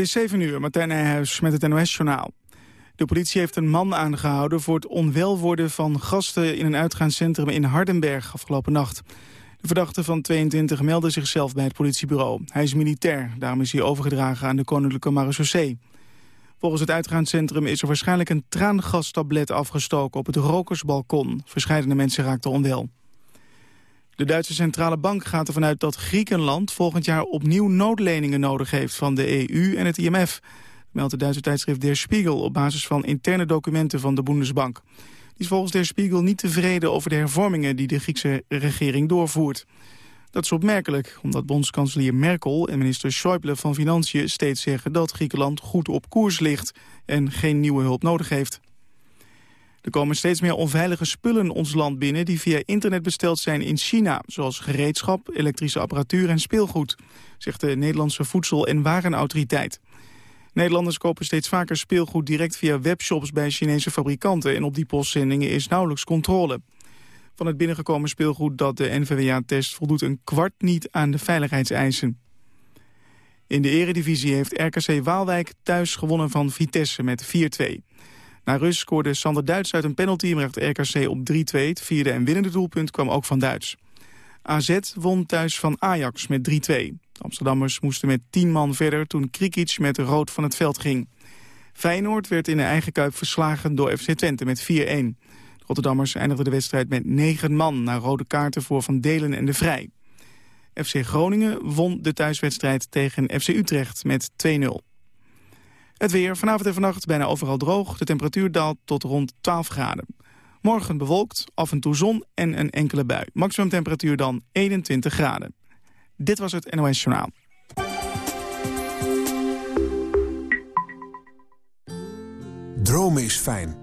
is 7 uur, Martijn Nijhuis met het NOS-journaal. De politie heeft een man aangehouden voor het onwel worden van gasten in een uitgaanscentrum in Hardenberg afgelopen nacht. De verdachte van 22 meldde zichzelf bij het politiebureau. Hij is militair, daarom is hij overgedragen aan de Koninklijke Marechaussee. Volgens het uitgaanscentrum is er waarschijnlijk een traangastablet afgestoken op het rokersbalkon. Verscheidene mensen raakten onwel. De Duitse Centrale Bank gaat ervan uit dat Griekenland volgend jaar opnieuw noodleningen nodig heeft van de EU en het IMF. Meldt de Duitse tijdschrift Der Spiegel op basis van interne documenten van de Bundesbank. Die is volgens Der Spiegel niet tevreden over de hervormingen die de Griekse regering doorvoert. Dat is opmerkelijk, omdat bondskanselier Merkel en minister Schäuble van Financiën steeds zeggen dat Griekenland goed op koers ligt en geen nieuwe hulp nodig heeft. Er komen steeds meer onveilige spullen ons land binnen... die via internet besteld zijn in China... zoals gereedschap, elektrische apparatuur en speelgoed... zegt de Nederlandse Voedsel- en Warenautoriteit. Nederlanders kopen steeds vaker speelgoed direct via webshops... bij Chinese fabrikanten en op die postzendingen is nauwelijks controle. Van het binnengekomen speelgoed dat de NVWA test... voldoet een kwart niet aan de veiligheidseisen. In de eredivisie heeft RKC Waalwijk thuis gewonnen van Vitesse met 4-2. Na rust scoorde Sander Duits uit een penalty... maar RKC op 3-2. Het vierde en winnende doelpunt kwam ook van Duits. AZ won thuis van Ajax met 3-2. De Amsterdammers moesten met 10 man verder toen Krikic met rood van het veld ging. Feyenoord werd in de eigen kuip verslagen door FC Twente met 4-1. De Rotterdammers eindigden de wedstrijd met 9 man... na rode kaarten voor Van Delen en De Vrij. FC Groningen won de thuiswedstrijd tegen FC Utrecht met 2-0. Het weer vanavond en vannacht bijna overal droog. De temperatuur daalt tot rond 12 graden. Morgen bewolkt, af en toe zon en een enkele bui. Maximum temperatuur dan 21 graden. Dit was het NOS Journaal. Dromen is fijn.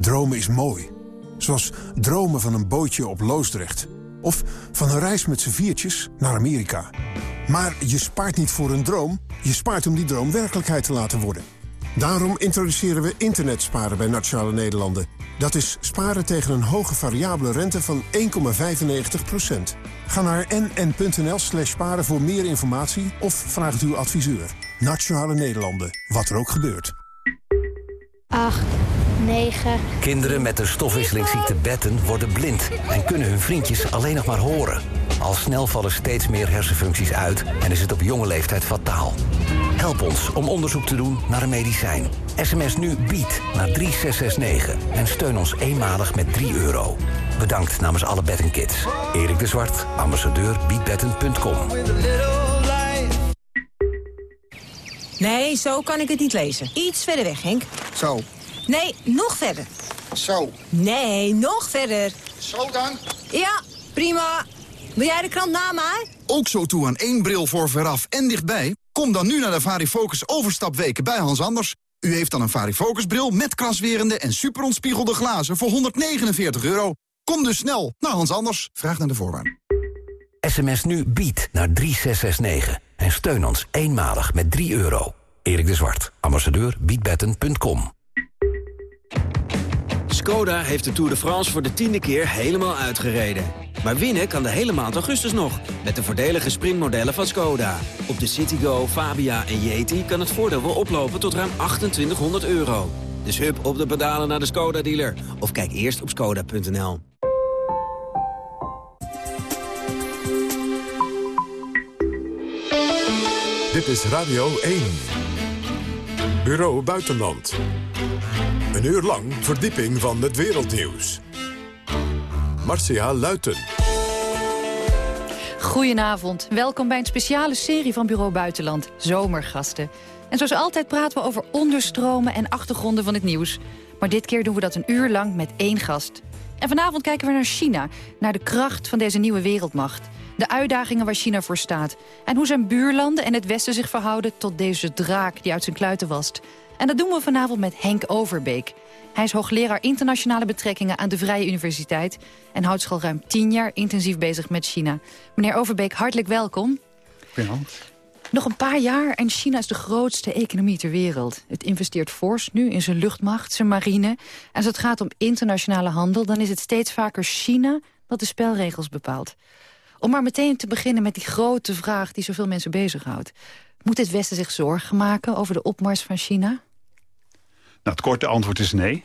Dromen is mooi. Zoals dromen van een bootje op Loosdrecht. Of van een reis met z'n viertjes naar Amerika. Maar je spaart niet voor een droom. Je spaart om die droom werkelijkheid te laten worden. Daarom introduceren we internetsparen bij Nationale Nederlanden. Dat is sparen tegen een hoge variabele rente van 1,95%. Ga naar nn.nl slash sparen voor meer informatie of vraag het uw adviseur. Nationale Nederlanden, wat er ook gebeurt. 8, 9... Kinderen met de stofwisselingsziekte Betten worden blind... en kunnen hun vriendjes alleen nog maar horen. Al snel vallen steeds meer hersenfuncties uit en is het op jonge leeftijd fataal. Help ons om onderzoek te doen naar een medicijn. SMS nu BIED naar 3669 en steun ons eenmalig met 3 euro. Bedankt namens alle Kids. Erik de Zwart, ambassadeur biedbetten.com. Nee, zo kan ik het niet lezen. Iets verder weg, Henk. Zo. Nee, nog verder. Zo. Nee, nog verder. Zo dan? Ja, prima. Wil jij de krant na mij? Ook zo toe aan één bril voor veraf en dichtbij? Kom dan nu naar de Varifocus overstapweken bij Hans Anders. U heeft dan een Varifocus bril met kraswerende en superontspiegelde glazen voor 149 euro. Kom dus snel naar Hans Anders. Vraag naar de voorwaarden. SMS nu bied naar 3669 en steun ons eenmalig met 3 euro. Erik de Zwart, ambassadeur biedbetten.com. Skoda heeft de Tour de France voor de tiende keer helemaal uitgereden. Maar winnen kan de hele maand augustus nog, met de voordelige sprintmodellen van Skoda. Op de Citigo, Fabia en Yeti kan het voordeel wel oplopen tot ruim 2800 euro. Dus hup op de pedalen naar de Skoda-dealer. Of kijk eerst op skoda.nl. Dit is Radio 1. Bureau Buitenland. Een uur lang verdieping van het wereldnieuws. Marcia Luiten. Goedenavond, welkom bij een speciale serie van Bureau Buitenland, Zomergasten. En zoals altijd praten we over onderstromen en achtergronden van het nieuws. Maar dit keer doen we dat een uur lang met één gast. En vanavond kijken we naar China, naar de kracht van deze nieuwe wereldmacht. De uitdagingen waar China voor staat. En hoe zijn buurlanden en het Westen zich verhouden tot deze draak die uit zijn kluiten wast. En dat doen we vanavond met Henk Overbeek. Hij is hoogleraar internationale betrekkingen aan de Vrije Universiteit... en houdt zich al ruim tien jaar intensief bezig met China. Meneer Overbeek, hartelijk welkom. Goedenavond. Nog een paar jaar en China is de grootste economie ter wereld. Het investeert fors nu in zijn luchtmacht, zijn marine. En als het gaat om internationale handel... dan is het steeds vaker China dat de spelregels bepaalt. Om maar meteen te beginnen met die grote vraag die zoveel mensen bezighoudt. Moet het Westen zich zorgen maken over de opmars van China? Nou, het korte antwoord is nee.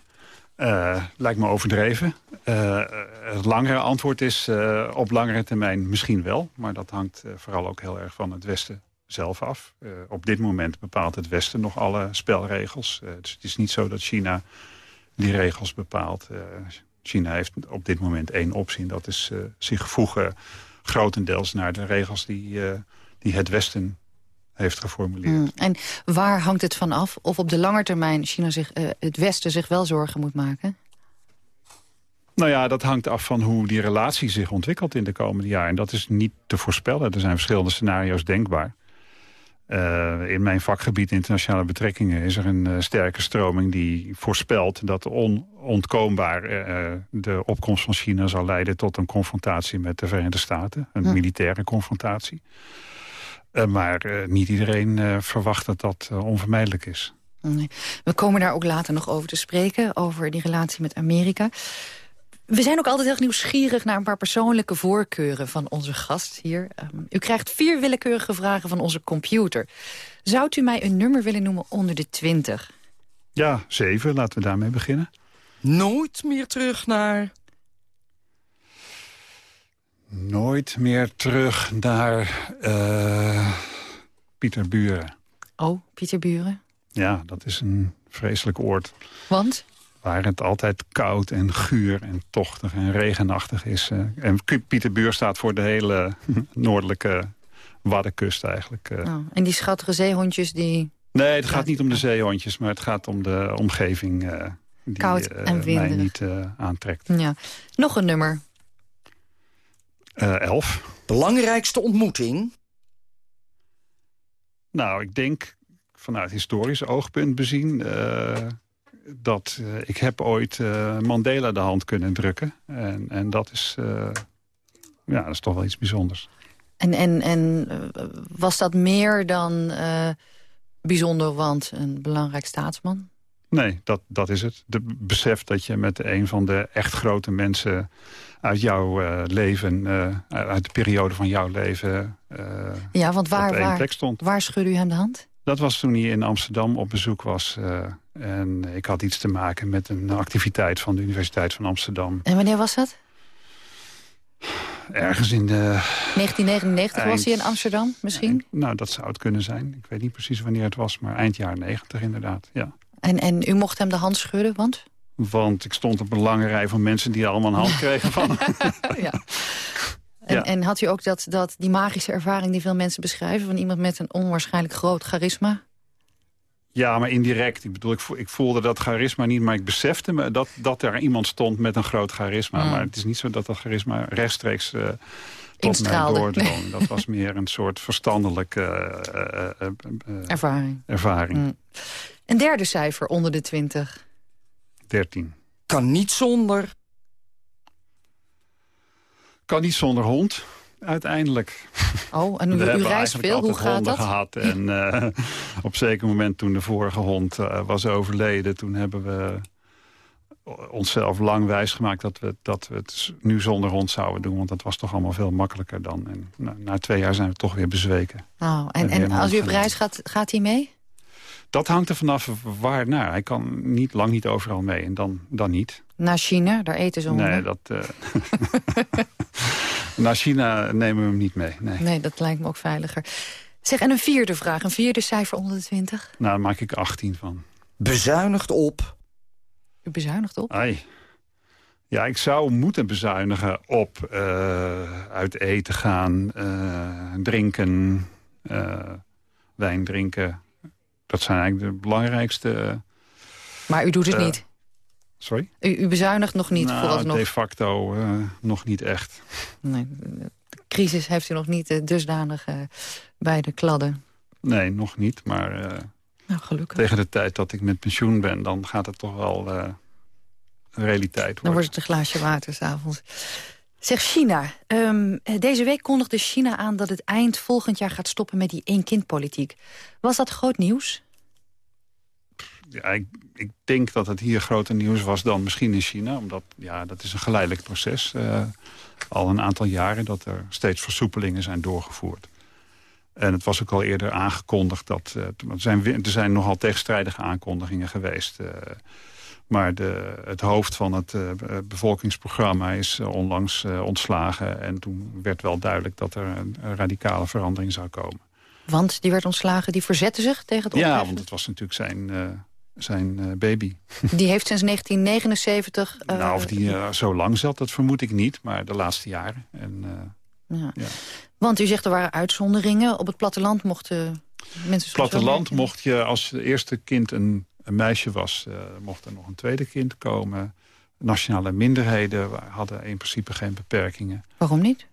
Uh, lijkt me overdreven. Uh, het langere antwoord is uh, op langere termijn misschien wel. Maar dat hangt vooral ook heel erg van het Westen zelf af. op dit moment bepaalt het Westen nog alle spelregels. dus het is niet zo dat China die regels bepaalt. China heeft op dit moment één optie. En dat is zich voegen grotendeels naar de regels die, die het Westen heeft geformuleerd. Hmm. En waar hangt het van af of op de lange termijn China zich, uh, het Westen zich wel zorgen moet maken? Nou ja, dat hangt af van hoe die relatie zich ontwikkelt in de komende jaren. En dat is niet te voorspellen. Er zijn verschillende scenario's denkbaar. Uh, in mijn vakgebied internationale betrekkingen is er een uh, sterke stroming die voorspelt dat onontkoombaar uh, de opkomst van China zal leiden tot een confrontatie met de Verenigde Staten. Een hm. militaire confrontatie. Eh, maar eh, niet iedereen eh, verwacht dat dat onvermijdelijk is. Nee. We komen daar ook later nog over te spreken, over die relatie met Amerika. We zijn ook altijd heel nieuwsgierig naar een paar persoonlijke voorkeuren van onze gast hier. Um, u krijgt vier willekeurige vragen van onze computer. Zou u mij een nummer willen noemen onder de 20? Ja, zeven. Laten we daarmee beginnen. Nooit meer terug naar nooit meer terug naar uh, Pieter Buren. Oh, Pieter Buren? Ja, dat is een vreselijk oord. Want? Waar het altijd koud en guur en tochtig en regenachtig is. Uh, en Pieterbuur staat voor de hele noordelijke Waddenkust eigenlijk. Uh. Oh, en die schattige zeehondjes die... Nee, het gaat niet om de zeehondjes, maar het gaat om de omgeving... Uh, die Koud en mij niet aantrekt. Ja. Nog een nummer. Uh, elf. Belangrijkste ontmoeting? Nou, ik denk vanuit historisch oogpunt bezien... Uh, dat uh, ik heb ooit Mandela de hand kunnen drukken. En, en dat, is, ja, dat is toch wel iets bijzonders. En, en, en was dat meer dan bijzonder, want een belangrijk staatsman? Nee, dat, dat is het. De besef dat je met een van de echt grote mensen uit jouw uh, leven, uh, uit de periode van jouw leven, uh, ja, want waar, op waar, plek stond. Waar schudde u hem de hand? Dat was toen hij in Amsterdam op bezoek was. en ik had iets te maken met een activiteit van de Universiteit van Amsterdam. En wanneer was dat? Ergens in de... 1999 was hij in Amsterdam, misschien? nou, dat zou het kunnen zijn. Ik weet niet precies wanneer het was, maar eind jaren 90 inderdaad, ja. En, en u mocht hem de hand schudden, want? Want ik stond op een lange rij van mensen die allemaal een hand kregen van ja. En, en, had u ook dat, dat, die magische ervaring die veel mensen beschrijven... van iemand met een onwaarschijnlijk groot charisma? Ja, maar indirect. Ik bedoel, ik, ik voelde dat charisma niet, maar ik besefte me dat, dat er iemand stond met een groot charisma. Mm. Maar het is niet zo dat dat charisma rechtstreeks uh, tot mij doordrong. Dat was meer een soort verstandelijke uh, uh, ervaring. ervaring. Mm. Een derde cijfer onder de 20. 13. Kan niet zonder... Kan niet zonder hond, uiteindelijk. Oh, en u, u reist veel, hoe gaat dat? gehad. En uh, op zeker moment toen de vorige hond uh, was overleden... toen hebben we onszelf lang wijsgemaakt dat we, dat we het nu zonder hond zouden doen. Want dat was toch allemaal veel makkelijker dan. En na twee jaar zijn we toch weer bezweken. Oh, en, en, en als u op reis gaat, gaat hij mee? Dat hangt er vanaf waar naar. Hij kan niet, lang niet overal mee en dan, dan niet. Naar China, daar eten ze honden? Nee, dat... Uh... Naar China nemen we hem niet mee, nee. Nee, dat lijkt me ook veiliger. Zeg, en een vierde vraag, een vierde cijfer onder de 20? Nou, daar maak ik 18 van. Bezuinigt op. U bezuinigt op? Ai. Ja, ik zou moeten bezuinigen op uh, uit eten gaan, uh, drinken, wijn drinken, dat zijn eigenlijk de belangrijkste... Eh, maar u doet het uh, niet? Sorry? U, u, bezuinigt nog niet nou, vooralsnog? de facto uh, nog niet echt. Nee, de crisis heeft u nog niet dusdanig bij de kladden? Nee, nog niet, maar... nou, gelukkig. Tegen de tijd dat ik met pensioen ben, dan gaat het toch wel realiteit worden. Dan wordt het een glaasje water s'avonds. Zeg China. Um, deze week kondigde China aan dat het eind volgend jaar gaat stoppen met die één-kind-politiek. Was dat groot nieuws? Ja, ik, ik, denk dat het hier groter nieuws was dan misschien in China. Omdat ja, dat is een geleidelijk proces. Uh, al een aantal jaren dat er steeds versoepelingen zijn doorgevoerd. En het was ook al eerder aangekondigd dat... Uh, er, zijn, er zijn nogal tegenstrijdige aankondigingen geweest. Uh, maar de, het hoofd van het uh, bevolkingsprogramma is onlangs ontslagen. En toen werd wel duidelijk dat er een, een, radicale verandering zou komen. Want die werd ontslagen, die verzette zich tegen het opheffen? Ja, want het was natuurlijk zijn, zijn baby. Die heeft sinds 1979... nou, of die zo lang zat, dat vermoed ik niet. Maar de laatste jaren. En, ja. ja. Want u zegt er waren uitzonderingen. Op het platteland mochten mensen... Op het platteland mocht je als eerste kind een, een meisje was... Uh, mocht er nog een tweede kind komen. Nationale minderheden hadden in principe geen beperkingen. Waarom niet?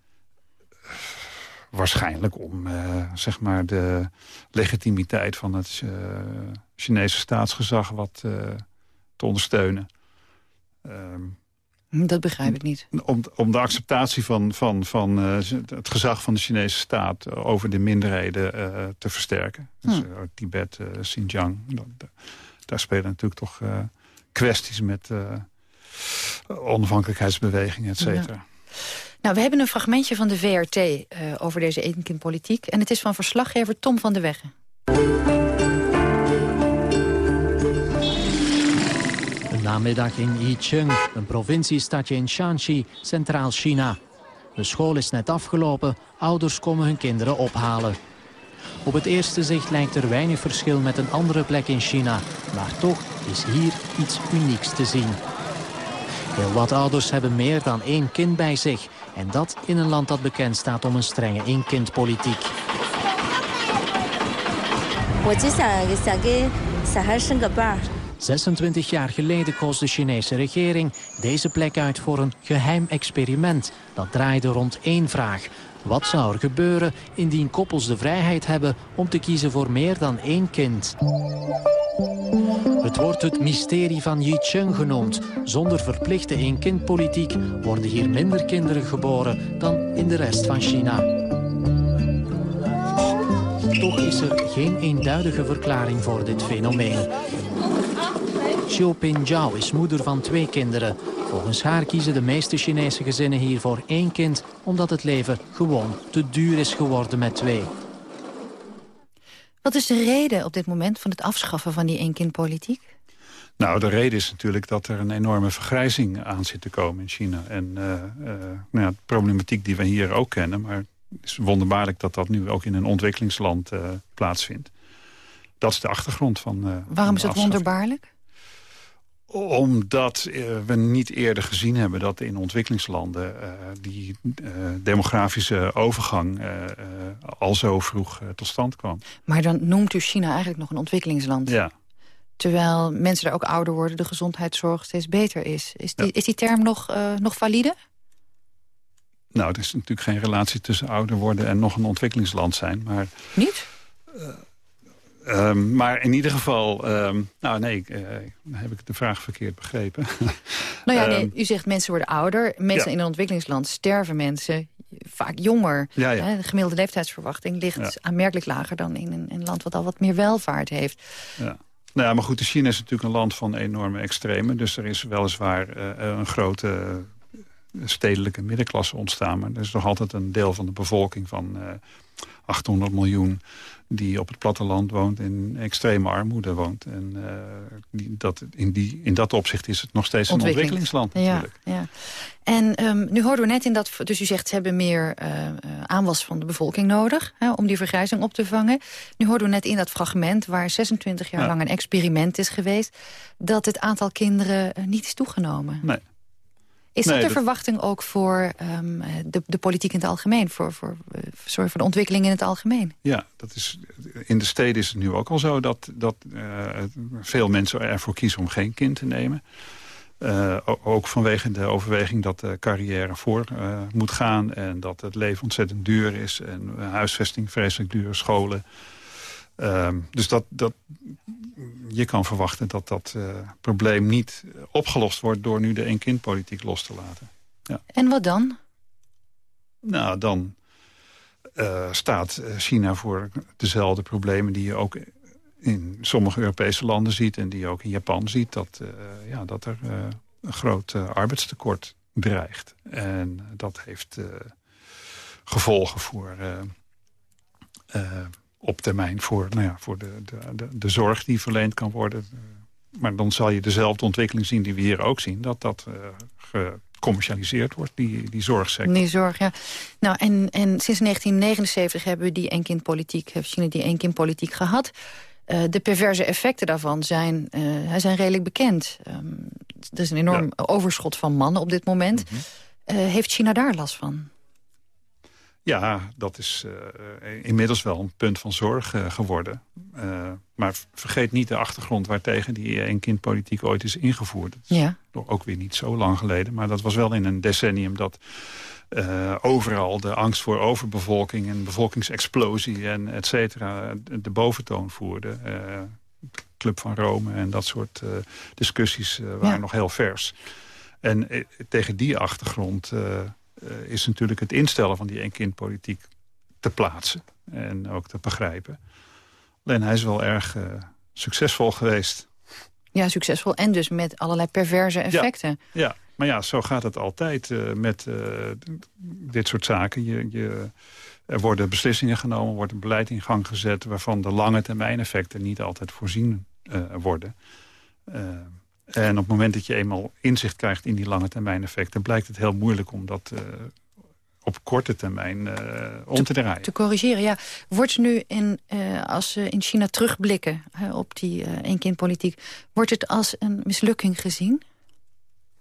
Waarschijnlijk om uh, zeg maar de legitimiteit van het uh, Chinese staatsgezag wat te ondersteunen. Ehm, dat begrijp ik niet. Om, om de acceptatie van, van, van uh, het gezag van de Chinese staat... over de minderheden uh, te versterken. Dus, uh, Tibet, Xinjiang. Daar spelen natuurlijk toch kwesties met onafhankelijkheidsbewegingen, et cetera. Ja. Nou, we hebben een fragmentje van de VRT over deze etenkindpolitiek. En het is van verslaggever Tom van de Weggen. namiddag in Yicheng, een provinciestadje in Shanxi, centraal China. De school is net afgelopen, ouders komen hun kinderen ophalen. Op het eerste zicht lijkt er weinig verschil met een andere plek in China. Maar toch is hier iets unieks te zien. Heel wat ouders hebben meer dan één kind bij zich. En dat in een land dat bekend staat om een strenge één-kindpolitiek. 26 jaar geleden koos de Chinese regering deze plek uit voor een geheim experiment. Dat draaide rond één vraag. Wat zou er gebeuren indien koppels de vrijheid hebben om te kiezen voor meer dan één kind? Het wordt het mysterie van Yicheng genoemd. Zonder verplichte één-kindpolitiek worden hier minder kinderen geboren dan in de rest van China. Toch is er geen eenduidige verklaring voor dit fenomeen. Xiu Pinjiao is moeder van twee kinderen. Volgens haar kiezen de meeste Chinese gezinnen hier voor één kind... omdat het leven gewoon te duur is geworden met twee. Wat is de reden op dit moment van het afschaffen van die één-kind-politiek? Nou, de reden is natuurlijk dat er een enorme vergrijzing aan zit te komen in China. En uh, uh, nou ja, de problematiek die we hier ook kennen... maar het is wonderbaarlijk dat dat nu ook in een ontwikkelingsland uh, plaatsvindt. Dat is de achtergrond van... Waarom is het wonderbaarlijk? Omdat we niet eerder gezien hebben dat in ontwikkelingslanden... Uh, die uh, demografische overgang al zo vroeg tot stand kwam. Maar dan noemt u China eigenlijk nog een ontwikkelingsland. Ja. Terwijl mensen daar ook ouder worden, de gezondheidszorg steeds beter is. Is die, ja. is die term nog, nog valide? Nou, er is natuurlijk geen relatie tussen ouder worden en nog een ontwikkelingsland zijn. Maar, niet? Um, maar in ieder geval, um, nou nee, uh, heb ik de vraag verkeerd begrepen. Nou ja, nee, um, u zegt mensen worden ouder. Mensen ja. in een ontwikkelingsland sterven mensen vaak jonger. Ja, ja. Hè? De gemiddelde leeftijdsverwachting ligt aanmerkelijk lager dan in een, een, land wat al wat meer welvaart heeft. Ja. Nou ja, maar goed, China is natuurlijk een land van enorme extremen. Dus er is weliswaar uh, een grote stedelijke middenklasse ontstaan. Maar er is nog altijd een deel van de bevolking van uh, 800 miljoen die op het platteland woont en extreme armoede woont. En uh, die, dat, in, die, in dat opzicht is het nog steeds een ontwikkelingsland natuurlijk. Ja, ja. En um, nu hoorden we net in dat... Dus u zegt ze hebben meer uh, aanwas van de bevolking nodig... Hè, om die vergrijzing op te vangen. Nu hoorden we net in dat fragment waar 26 jaar ja. lang een experiment is geweest... dat het aantal kinderen niet is toegenomen. Nee. Is nee, dat de dat... verwachting ook voor um, de, de, politiek in het algemeen? Voor, voor, sorry, voor de ontwikkeling in het algemeen? Ja, dat is, in de steden is het nu ook al zo... dat, dat uh, veel mensen ervoor kiezen om geen kind te nemen. Uh, ook vanwege de overweging dat de carrière voor uh, moet gaan... en dat het leven ontzettend duur is... en huisvesting vreselijk duur, scholen... Um, dus dat, dat, je kan verwachten dat dat uh, probleem niet opgelost wordt... door nu de één-kind-politiek los te laten. Ja. En wat dan? Nou, dan uh, staat China voor dezelfde problemen... die je ook in sommige Europese landen ziet... en die je ook in Japan ziet... dat, ja, dat er een groot arbeidstekort dreigt. En dat heeft gevolgen voor op termijn voor, nou ja, voor de, de, de, de zorg die verleend kan worden. Maar dan zal je dezelfde ontwikkeling zien die we hier ook zien. Dat dat gecommercialiseerd wordt, die, die zorgsector. Die zorg, ja. Nou, en, en sinds 1979 hebben we die eenkindpolitiek, heeft China die eenkindpolitiek gehad. Uh, de perverse effecten daarvan zijn, uh, zijn redelijk bekend. Um, er is een enorm ja. overschot van mannen op dit moment. Mm -hmm. uh, heeft China daar last van? Ja, dat is uh, inmiddels wel een punt van zorg uh, geworden. Uh, maar vergeet niet de achtergrond waartegen die eenkindpolitiek ooit is ingevoerd. Ja. Ook weer niet zo lang geleden. Maar dat was wel in een decennium dat overal de angst voor overbevolking... en bevolkingsexplosie en et cetera de boventoon voerde. Club van Rome en dat soort discussies waren ja. nog heel vers. En tegen die achtergrond is natuurlijk het instellen van die eenkindpolitiek te plaatsen. En ook te begrijpen. Alleen hij is wel erg uh, succesvol geweest. Ja, succesvol. En dus met allerlei perverse effecten. Ja, ja. maar ja, zo gaat het altijd uh, met dit soort zaken. Je, je, er worden beslissingen genomen, wordt een beleid in gang gezet... waarvan de lange termijn effecten niet altijd voorzien worden. En op het moment dat je eenmaal inzicht krijgt in die lange termijn effecten... blijkt het heel moeilijk om dat uh, op korte termijn uh, om te, te, draaien. Te corrigeren, ja. Wordt nu, in, uh, als ze in China terugblikken op die eenkindpolitiek... wordt het als een mislukking gezien?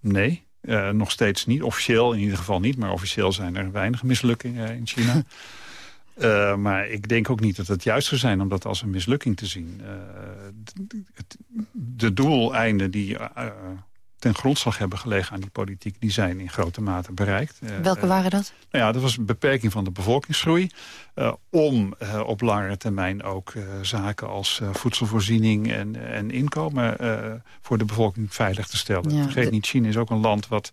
Nee, nog steeds niet. Officieel in ieder geval niet, maar officieel zijn er weinig mislukkingen in China... Uh, maar ik denk ook niet dat het juist zou zijn om dat als een mislukking te zien. Uh, het, de doeleinden die uh, ten grondslag hebben gelegen aan die politiek... die zijn in grote mate bereikt. Welke waren dat? Nou ja, dat was een beperking van de bevolkingsgroei. om op langere termijn ook zaken als voedselvoorziening en, en inkomen... voor de bevolking veilig te stellen. Ja, Vergeet niet, China is ook een land wat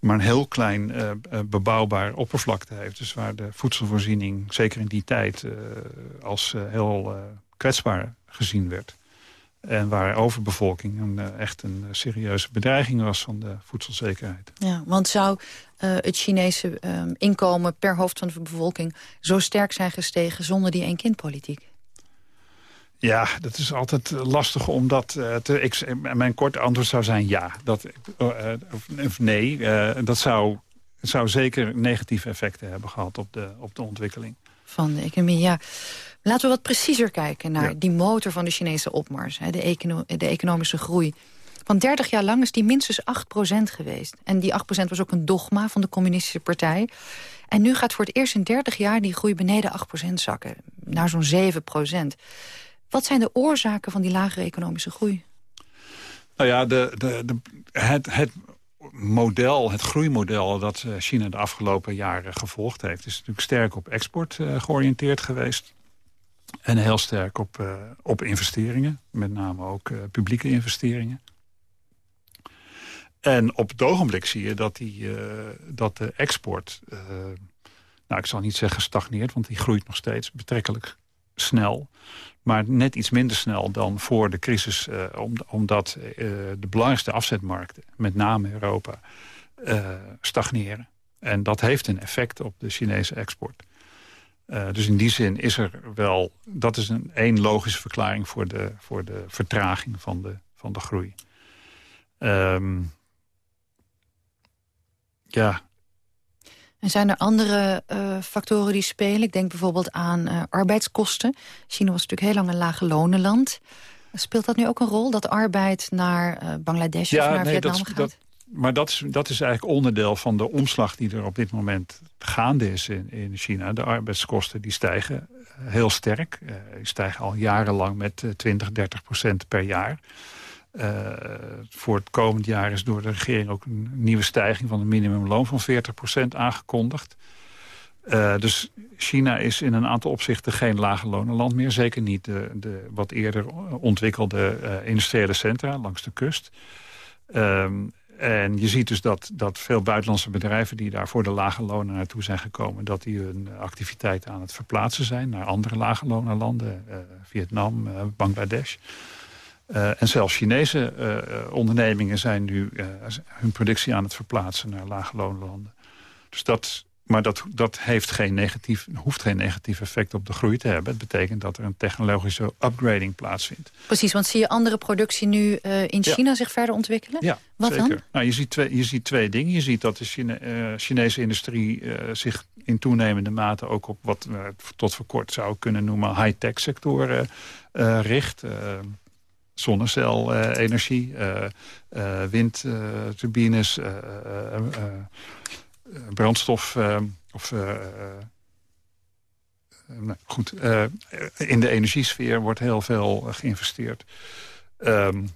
maar een heel klein uh, bebouwbaar oppervlakte heeft. Dus waar de voedselvoorziening, zeker in die tijd, uh, als heel kwetsbaar gezien werd. En waar overbevolking een, echt een serieuze bedreiging was van de voedselzekerheid. Ja, want zou het Chinese um, inkomen per hoofd van de bevolking zo sterk zijn gestegen zonder die één-kind-politiek? Ja, dat is altijd lastig om dat uh, te... Ik, mijn korte antwoord zou zijn ja. Dat, uh, of nee, uh, dat zou, zou zeker negatieve effecten hebben gehad op de, op de ontwikkeling. Van de economie, ja. Laten we wat preciezer kijken naar ja. die motor van de Chinese opmars. Hè, de, econo de economische groei. Want 30 jaar lang is die minstens 8% geweest. En die 8% was ook een dogma van de communistische partij. En nu gaat voor het eerst in 30 jaar die groei beneden 8% zakken. Naar zo'n 7%. Wat zijn de oorzaken van die lagere economische groei? Nou ja, de, de, het, het model, het groeimodel dat eh, China de afgelopen jaren gevolgd heeft... is natuurlijk sterk op export uh, georiënteerd geweest. En heel sterk op, uh, op investeringen, met name ook publieke investeringen. En op het ogenblik zie je dat, die, dat de export... nou, ik zal niet zeggen stagneert, want die groeit nog steeds betrekkelijk snel maar net iets minder snel dan voor de crisis... Om, omdat uh, de belangrijkste afzetmarkten, met name Europa, uh, stagneren. En dat heeft een effect op de Chinese export. dus in die zin is er wel... dat is een één logische verklaring voor de, voor de vertraging van de, van de groei. Um, ja, en zijn er andere uh, factoren die spelen? Ik denk bijvoorbeeld aan uh, arbeidskosten. China was natuurlijk heel lang een lage lonenland. Speelt dat nu ook een rol, dat arbeid naar uh, Bangladesh ja, of naar nee, Vietnam dat, gaat? Dat, maar dat is, dat is eigenlijk onderdeel van de omslag die er op dit moment gaande is in, in China. De arbeidskosten die stijgen heel sterk. die stijgen al jarenlang met 20, 30 procent per jaar. Uh, voor het komend jaar is door de regering ook een nieuwe stijging van het minimumloon van 40% aangekondigd. Uh, dus China is in een aantal opzichten geen lage lonenland meer. Zeker niet de, de wat eerder ontwikkelde uh, industriële centra langs de kust. Um, en je ziet dus dat, dat veel buitenlandse bedrijven die daar voor de lage lonen naartoe zijn gekomen... dat die hun activiteiten aan het verplaatsen zijn naar andere lage lonenlanden. Vietnam, Bangladesh. Uh, en zelfs Chinese uh, ondernemingen zijn nu uh, hun productie aan het verplaatsen naar lage loonlanden. Dus dat, maar dat, dat heeft geen negatief, hoeft geen negatief effect op de groei te hebben. Het betekent dat er een technologische upgrading plaatsvindt. Precies, want zie je andere productie nu in China zich verder ontwikkelen? Ja, Wat zeker. dan? Nou, je, ziet twee, je ziet twee dingen. Je ziet dat de Chine, Chinese industrie zich in toenemende mate... ook op wat we tot voor kort zou kunnen noemen high-tech sectoren richt. Zonnecel-energie, windturbines brandstof of nou, goed, uh, in de energiesfeer wordt heel veel uh, geïnvesteerd. Um,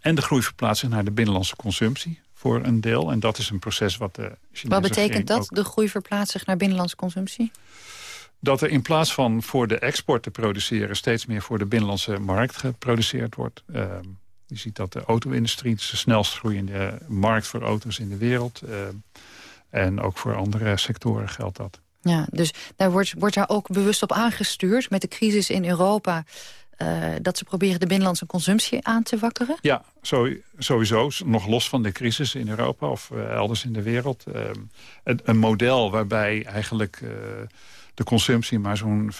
en de groei verplaatst zich naar de binnenlandse consumptie voor een deel. En dat is een proces wat de Chinese Wat betekent dat, de groei verplaatst zich naar binnenlandse consumptie? Dat er in plaats van voor de export te produceren... steeds meer voor de binnenlandse markt geproduceerd wordt. Uh, je ziet dat de auto-industrie is de snelst groeiende markt voor auto's in de wereld... En ook voor andere sectoren geldt dat. Ja, dus daar wordt, wordt daar ook bewust op aangestuurd met de crisis in Europa... Uh, dat ze proberen de binnenlandse consumptie aan te wakkeren? Ja, sowieso. Nog los van de crisis in Europa of uh, elders in de wereld. Uh, een, een, model waarbij eigenlijk de consumptie maar zo'n 35%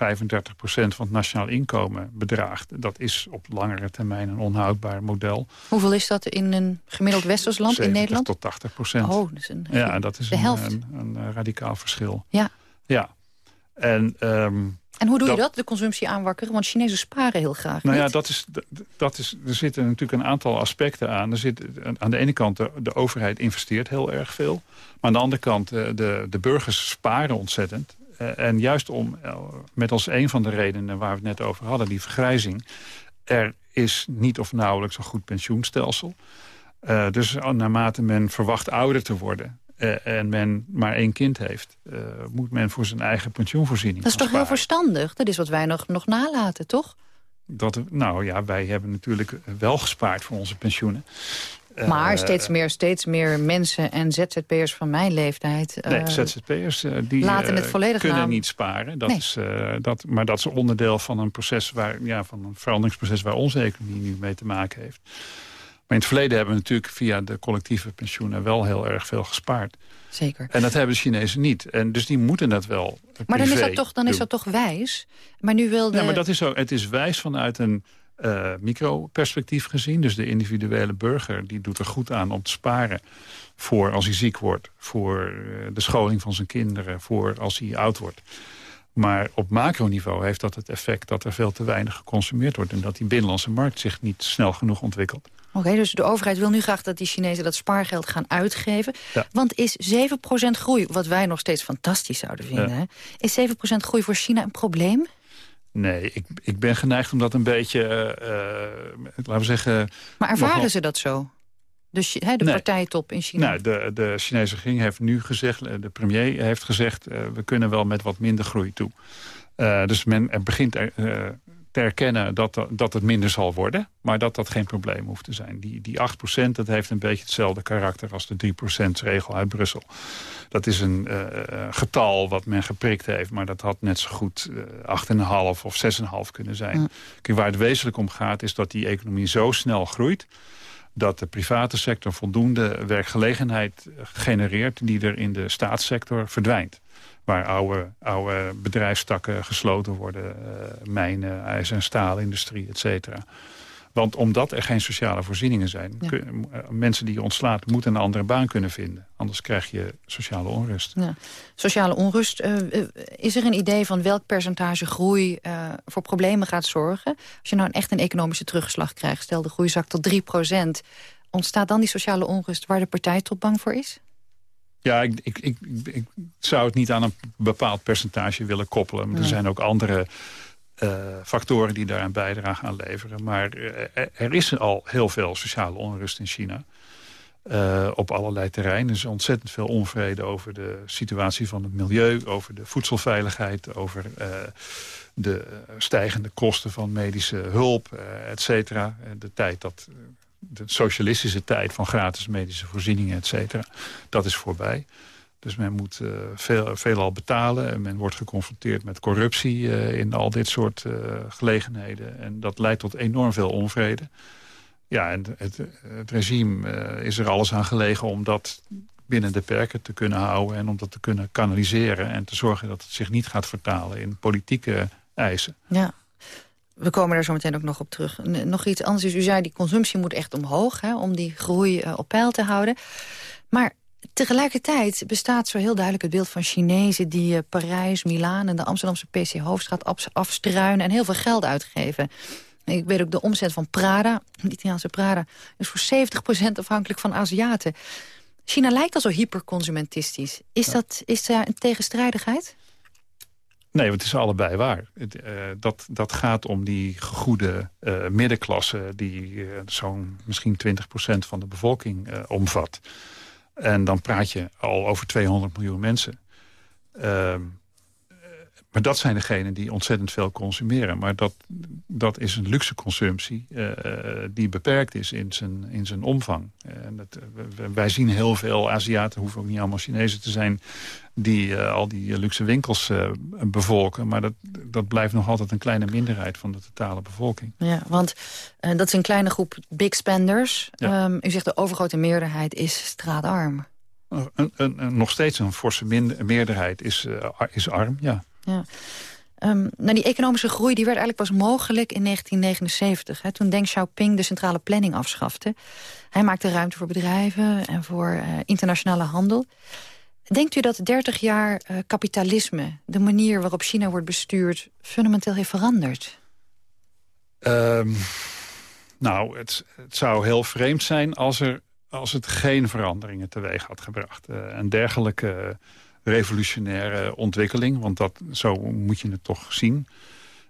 van het nationaal inkomen bedraagt. Dat is op langere termijn een onhoudbaar model. Hoeveel is dat in een gemiddeld westers land in Nederland? tot 80 procent. Oh, dat is een, ja, dat is de een, helft. Een, een, een, radicaal verschil. Ja. Ja. En, um, en hoe doe je dat, de consumptie aanwakkeren? Want Chinezen sparen heel graag. Nou niet? ja, dat is, dat is, er zitten natuurlijk een aantal aspecten aan. Er zit, aan de ene kant, de, de overheid investeert heel erg veel. Maar aan de andere kant, de, de burgers sparen ontzettend. En juist om, met als een van de redenen waar we het net over hadden, die vergrijzing. Er is niet of nauwelijks een goed pensioenstelsel. Uh, dus naarmate men verwacht ouder te worden... Uh, en men maar één kind heeft... Uh, moet men voor zijn eigen pensioenvoorziening Dat is toch sparen. heel verstandig? Dat is wat wij nog, nog nalaten, toch? Dat, nou ja, wij hebben natuurlijk wel gespaard voor onze pensioenen. Maar uh, steeds, meer, steeds meer mensen en ZZP'ers van mijn leeftijd... Nee, uh, ZZP'ers die laten het volledig kunnen niet sparen. Dat nee. is, dat, maar dat is onderdeel van een proces waar, ja, van een veranderingsproces waar onze economie nu mee te maken heeft. Maar in het verleden hebben we natuurlijk via de collectieve pensioenen wel heel erg veel gespaard. Zeker. En dat hebben de Chinezen niet. En dus die moeten dat wel Maar dan is dat, toch, dan is dat toch wijs? Maar nu wil de... Ja, maar dat is zo, het is wijs vanuit een uh, microperspectief gezien. Dus de individuele burger die doet er goed aan om te sparen... voor als hij ziek wordt, voor uh, de scholing van zijn kinderen... voor als hij oud wordt. Maar op macroniveau heeft dat het effect dat er veel te weinig geconsumeerd wordt... en dat die binnenlandse markt zich niet snel genoeg ontwikkelt. Oké, okay, dus de overheid wil nu graag dat die Chinezen dat spaargeld gaan uitgeven. Ja. Want is 7% groei, wat wij nog steeds fantastisch zouden vinden... Ja. Hè? is 7% groei voor China een probleem? Nee, ik, ik ben geneigd om dat een beetje, uh, laten we zeggen... Maar ervaren ze dat zo? Dus de Nee. partijtop in China? Nou, de, de Chinese regering heeft nu gezegd, eh, de premier heeft gezegd... Uh, we kunnen wel met wat minder groei toe. Uh, dus men er begint er, te erkennen dat, dat het minder zal worden... maar dat dat geen probleem hoeft te zijn. Die, die 8% dat heeft een beetje hetzelfde karakter als de 3%-regel uit Brussel. Dat is een uh, getal wat men geprikt heeft... maar dat had net zo goed 8,5 of 6,5 kunnen zijn. Mm. Kijk, waar het wezenlijk om gaat is dat die economie zo snel groeit dat de private sector voldoende werkgelegenheid genereert... die er in de staatssector verdwijnt. Waar oude, oude bedrijfstakken gesloten worden, uh, mijnen, ijzer- en staalindustrie, et cetera. Want omdat er geen sociale voorzieningen zijn... Ja. kun- uh, mensen die je ontslaat moeten een andere baan kunnen vinden. Anders krijg je sociale onrust. Ja. Sociale onrust. Uh, is er een idee van welk percentage groei uh, voor problemen gaat zorgen? Als je nou echt een economische terugslag krijgt, stel de groei zakt tot 3% ontstaat dan die sociale onrust waar de partij tot bang voor is? Ja, ik, ik, ik, ik zou het niet aan een bepaald percentage willen koppelen. Maar er zijn ook andere uh, factoren die daaraan bijdragen aan leveren. Maar uh, er is al heel veel sociale onrust in China. Uh, op allerlei terreinen. Er is ontzettend veel onvrede over de situatie van het milieu... over de voedselveiligheid, over de stijgende kosten van medische hulp, et cetera. De tijd dat de socialistische tijd van gratis medische voorzieningen, et cetera, dat is voorbij. Dus men moet uh, veel, veelal betalen en men wordt geconfronteerd met corruptie uh, in al dit soort uh, gelegenheden. En dat leidt tot enorm veel onvrede. Ja, en het, het regime is er alles aan gelegen om dat binnen de perken te kunnen houden... en om dat te kunnen kanaliseren en te zorgen dat het zich niet gaat vertalen... in politieke eisen. Ja. We komen daar zo meteen ook nog op terug. nog iets anders is, u zei die consumptie moet echt omhoog... Hè, om die groei uh, op peil te houden. Maar tegelijkertijd bestaat zo heel duidelijk het beeld van Chinezen... die uh, Parijs, Milaan en de Amsterdamse PC-hoofdstraat afstruinen... en heel veel geld uitgeven. Ik weet ook de omzet van Prada, de Italiaanse Prada... is voor 70% afhankelijk van Aziaten. China lijkt al zo hyperconsumentistisch. Is, dat, is daar een tegenstrijdigheid? Nee, het is allebei waar. Het, uh, dat, dat gaat om die goede uh, middenklasse... die uh, zo'n misschien 20% van de bevolking omvat. En dan praat je al over 200 miljoen mensen. Ehm, maar dat zijn degenen die ontzettend veel consumeren. Maar dat, dat is een luxe consumptie uh, die beperkt is in zijn, in zijn omvang. En dat, wij zien heel veel Aziaten, hoeven ook niet allemaal Chinezen te zijn... die uh, al die luxe winkels bevolken. Maar dat, dat blijft nog altijd een kleine minderheid van de totale bevolking. Ja, want dat is een kleine groep big spenders. Ja. Um, u zegt de overgrote meerderheid is straatarm. Een, een, nog steeds een forse meerderheid is, is arm, ja. Ja. Um, nou, die economische groei die werd eigenlijk pas mogelijk in 1979... Hè, toen Deng Xiaoping de centrale planning afschafte. Hij maakte ruimte voor bedrijven en voor uh, internationale handel. Denkt u dat 30 jaar uh, kapitalisme, de manier waarop China wordt bestuurd... fundamenteel heeft veranderd? Um, nou, het, het, zou heel vreemd zijn als, er, als het geen veranderingen teweeg had gebracht. Uh, een dergelijke revolutionaire ontwikkeling. Want dat, zo moet je het toch zien.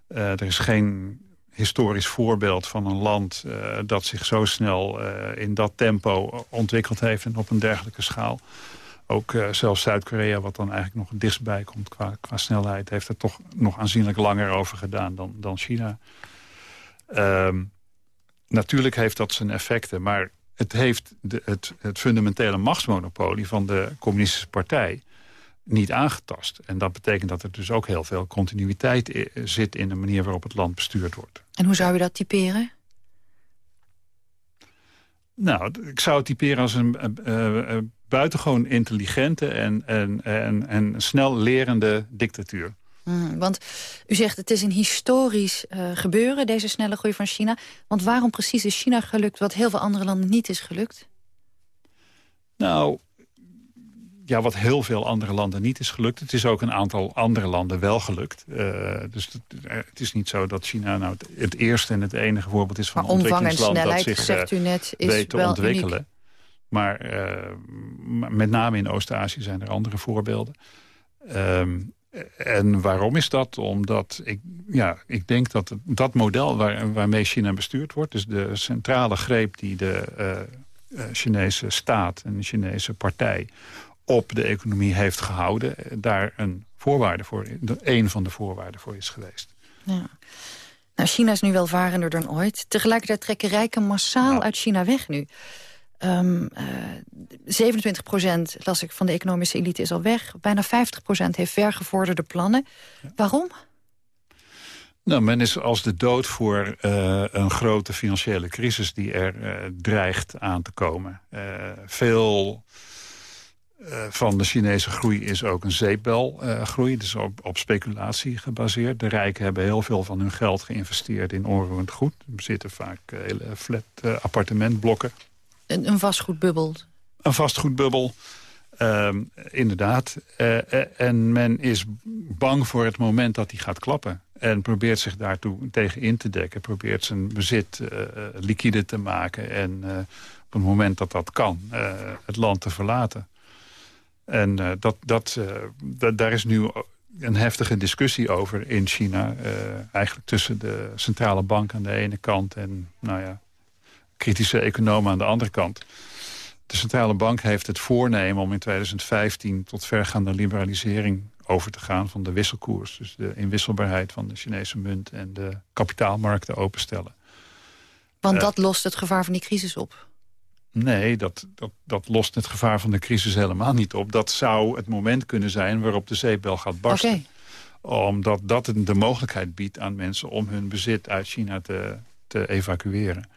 Uh, er is geen historisch voorbeeld van een land uh, dat zich zo snel uh, in dat tempo ontwikkeld heeft en op een dergelijke schaal. Ook zelfs Zuid-Korea, wat dan eigenlijk nog dichtstbij komt qua, qua snelheid, heeft er toch nog aanzienlijk langer over gedaan dan, dan China. Um, natuurlijk heeft dat zijn effecten, maar het heeft de, het, het fundamentele machtsmonopolie van de communistische partij niet aangetast. En dat betekent dat er dus ook heel veel continuïteit zit... in de manier waarop het land bestuurd wordt. En hoe zou je dat typeren? Nou, ik zou het typeren als een uh, uh, buitengewoon intelligente... En, en, en, en snel lerende dictatuur. Hmm, want u zegt het is een historisch uh, gebeuren, deze snelle groei van China. Want waarom precies is China gelukt wat heel veel andere landen niet is gelukt? Nou, ja, wat heel veel andere landen niet is gelukt. Het is ook een aantal andere landen wel gelukt. Uh, dus het, het, is niet zo dat China nou het, het, eerste en het enige voorbeeld is van maar een ontwikkelingsland dat zich zegt u net, is weet te wel ontwikkelen. Uniek. Maar uh, met name in Oost-Azië zijn er andere voorbeelden. Um, en waarom is dat? Omdat ik, ja, ik denk dat het, dat model waar, waarmee China bestuurd wordt... dus de centrale greep die de uh, Chinese staat en de Chinese partij op de economie heeft gehouden... daar een voorwaarde voor, een van de voorwaarden voor is geweest. Ja. Nou, China is nu welvarender dan ooit. Tegelijkertijd trekken rijken massaal Nou. uit China weg nu. Um, uh, 27 procent, las ik, van de economische elite is al weg. Bijna 50 procent heeft vergevorderde plannen. Waarom? Nou, men is als de dood voor uh, een grote financiële crisis die er uh, dreigt aan te komen. Veel van de Chinese groei is ook een zeepbelgroei. dus op, op speculatie gebaseerd. De rijken hebben heel veel van hun geld geïnvesteerd in onroerend goed. Er zitten vaak hele flat appartementblokken. Een, een vastgoedbubbel. Een vastgoedbubbel. Um, inderdaad. Uh, en men is bang voor het moment dat die gaat klappen. En probeert zich daartoe tegen in te dekken. Probeert zijn bezit liquide te maken. En op het moment dat dat kan, het land te verlaten. En dat, dat, daar is nu een heftige discussie over in China. eigenlijk tussen de centrale bank aan de ene kant... en nou ja, kritische economen aan de andere kant. De centrale bank heeft het voornemen om in 2015 tot vergaande liberalisering over te gaan van de wisselkoers. Dus de inwisselbaarheid van de Chinese munt en de kapitaalmarkten openstellen. Want dat lost het gevaar van die crisis op? Nee, dat, dat, dat lost het gevaar van de crisis helemaal niet op. Dat zou het moment kunnen zijn waarop de zeepbel gaat barsten. Okay. Omdat dat de mogelijkheid biedt aan mensen om hun bezit uit China te, te evacueren.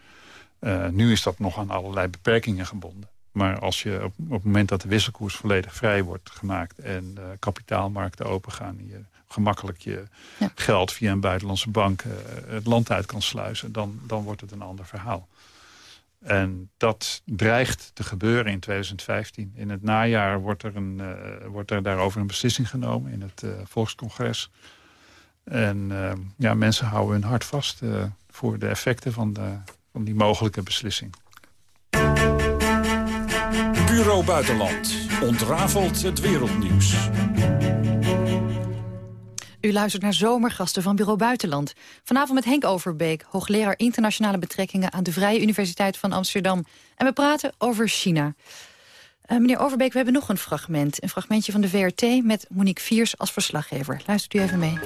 Uh, nu is dat nog aan allerlei beperkingen gebonden. Maar als je op, op het moment dat de wisselkoers volledig vrij wordt gemaakt... en uh, kapitaalmarkten opengaan... je gemakkelijk je geld via een buitenlandse bank uh, het land uit kan sluizen... Dan, dan wordt het een ander verhaal. En dat dreigt te gebeuren in 2015. In het najaar wordt er, een, uh, wordt er daarover een beslissing genomen in het uh, Volkscongres. En uh, ja, mensen houden hun hart vast voor de effecten van, de, van die mogelijke beslissing. Bureau Buitenland ontrafelt het wereldnieuws. U luistert naar Zomergasten van Bureau Buitenland. Vanavond met Henk Overbeek, hoogleraar internationale betrekkingen... aan de Vrije Universiteit van Amsterdam. En we praten over China. Uh, meneer Overbeek, we hebben nog een fragment. Een fragmentje van de VRT met Monique Viers als verslaggever. Luistert u even mee.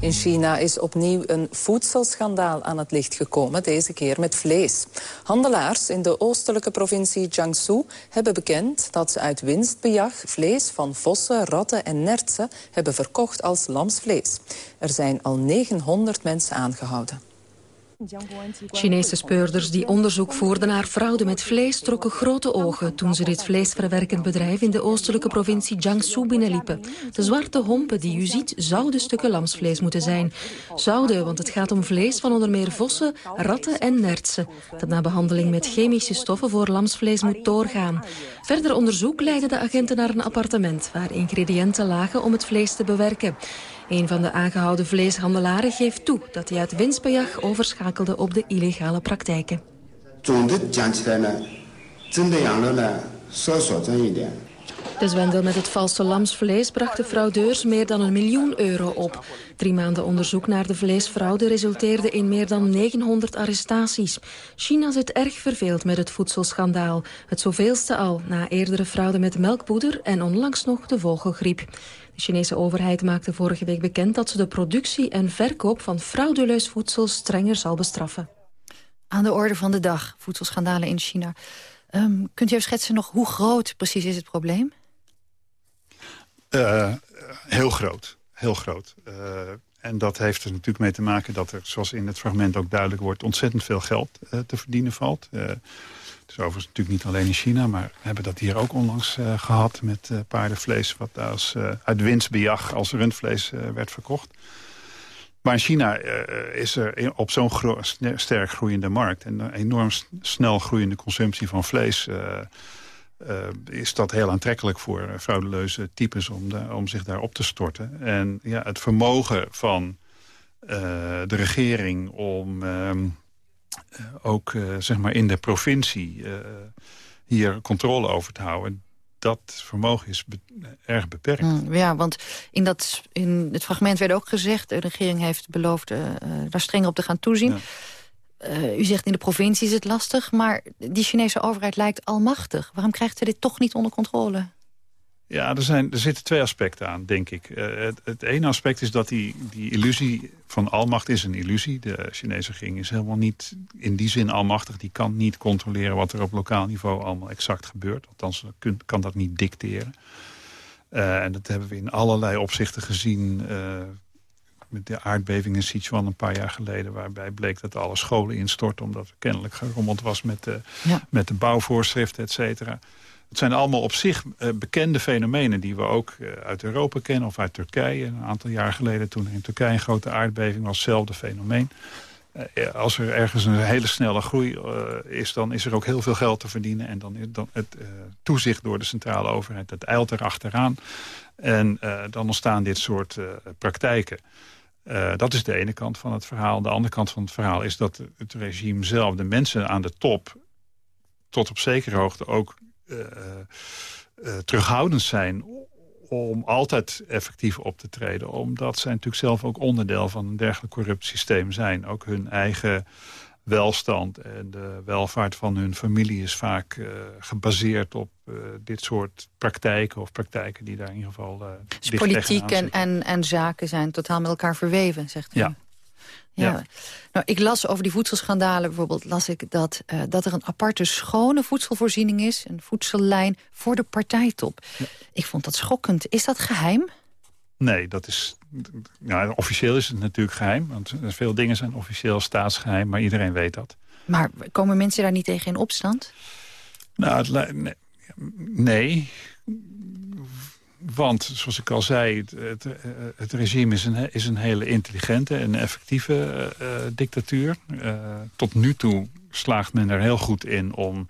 In China is opnieuw een voedselschandaal aan het licht gekomen, deze keer met vlees. Handelaars in de oostelijke provincie Jiangsu hebben bekend dat ze uit winstbejag vlees van vossen, ratten en nertsen hebben verkocht als lamsvlees. Er zijn al 900 mensen aangehouden. Chinese speurders die onderzoek voerden naar fraude met vlees... trokken grote ogen toen ze dit vleesverwerkend bedrijf... in de oostelijke provincie Jiangsu binnenliepen. De zwarte hompen die u ziet zouden stukken lamsvlees moeten zijn. Zouden, want het gaat om vlees van onder meer vossen, ratten en nertsen... dat na behandeling met chemische stoffen voor lamsvlees moet doorgaan. Verder onderzoek leidde de agenten naar een appartement... waar ingrediënten lagen om het vlees te bewerken. Een van de aangehouden vleeshandelaren geeft toe dat hij uit winstbejag overschakelde op de illegale praktijken. De zwendel met het valse lamsvlees bracht de fraudeurs meer dan een miljoen euro op. Drie maanden onderzoek naar de vleesfraude resulteerde in meer dan 900 arrestaties. China zit erg verveeld met het voedselschandaal. Het zoveelste al, na eerdere fraude met melkpoeder en onlangs nog de vogelgriep. De Chinese overheid maakte vorige week bekend dat ze de productie en verkoop van frauduleus voedsel strenger zal bestraffen. Aan de orde van de dag, voedselschandalen in China. Um, kunt u schetsen nog hoe groot precies is het probleem? Uh, heel groot, heel groot. Uh, en dat heeft er natuurlijk mee te maken dat er, zoals in het fragment ook duidelijk wordt... ontzettend veel geld uh, te verdienen valt. Het is overigens natuurlijk niet alleen in China, maar we hebben dat hier ook onlangs gehad met paardenvlees, wat als, uit winstbejag als rundvlees werd verkocht. Maar in China is er op zo'n sterk groeiende markt en een enorm snel groeiende consumptie van vlees is dat heel aantrekkelijk voor fraudeleuze types om, de, om zich daarop te storten. En ja, het vermogen van de regering om ehm, ook uh, zeg maar in de provincie hier controle over te houden... dat vermogen is be erg beperkt. Mm, ja, want in, dat, in het fragment werd ook gezegd... de regering heeft beloofd daar strenger op te gaan toezien... Ja. U zegt in de provincie is het lastig, maar die Chinese overheid lijkt almachtig. Waarom krijgt ze dit toch niet onder controle? Ja, er, zijn, er zitten twee aspecten aan, denk ik. Uh, het, het, ene aspect is dat die, die illusie van almacht is een illusie. De Chinese regering is helemaal niet in die zin almachtig. Die kan niet controleren wat er op lokaal niveau allemaal exact gebeurt. Althans, kun, kan dat niet dicteren. Uh, en dat hebben we in allerlei opzichten gezien... met de aardbeving in Sichuan een paar jaar geleden... waarbij bleek dat alle scholen instortten... omdat er kennelijk gerommeld was met de, ja. met de bouwvoorschriften, et cetera. Het zijn allemaal op zich uh, bekende fenomenen die we ook uh, uit Europa kennen of uit Turkije. Een aantal jaar geleden toen in Turkije een grote aardbeving was, hetzelfde fenomeen. Uh, als er ergens een hele snelle groei is, dan is er ook heel veel geld te verdienen. En dan, dan het toezicht door de centrale overheid, dat eilt er achteraan. En dan ontstaan dit soort praktijken. Dat is de ene kant van het verhaal. De andere kant van het verhaal is dat het regime zelf, de mensen aan de top... tot op zekere hoogte ook uh, uh, terughoudend zijn om altijd effectief op te treden. Omdat zij natuurlijk zelf ook onderdeel van een dergelijk corrupt systeem zijn. Ook hun eigen welstand en de welvaart van hun familie is vaak uh, gebaseerd op uh, dit soort praktijken of praktijken die daar in ieder geval uh, dus politiek en, en, en zaken zijn totaal met elkaar verweven, zegt u. Ja. Ja. ja. Nou, ik las over die voedselschandalen bijvoorbeeld... las ik dat, uh, dat er een aparte schone voedselvoorziening is... een voedsellijn voor de partijtop. Ja. Ik vond dat schokkend. Is dat geheim? Nee, dat is... Ja, officieel is het natuurlijk geheim. Want veel dingen zijn officieel staatsgeheim, maar iedereen weet dat. Maar komen mensen daar niet tegen in opstand? Nou, het, nee, nee. Want, zoals ik al zei, het, het, het regime is een, is een hele intelligente en effectieve eh, eh, dictatuur. Eh, tot nu toe slaagt men er heel goed in om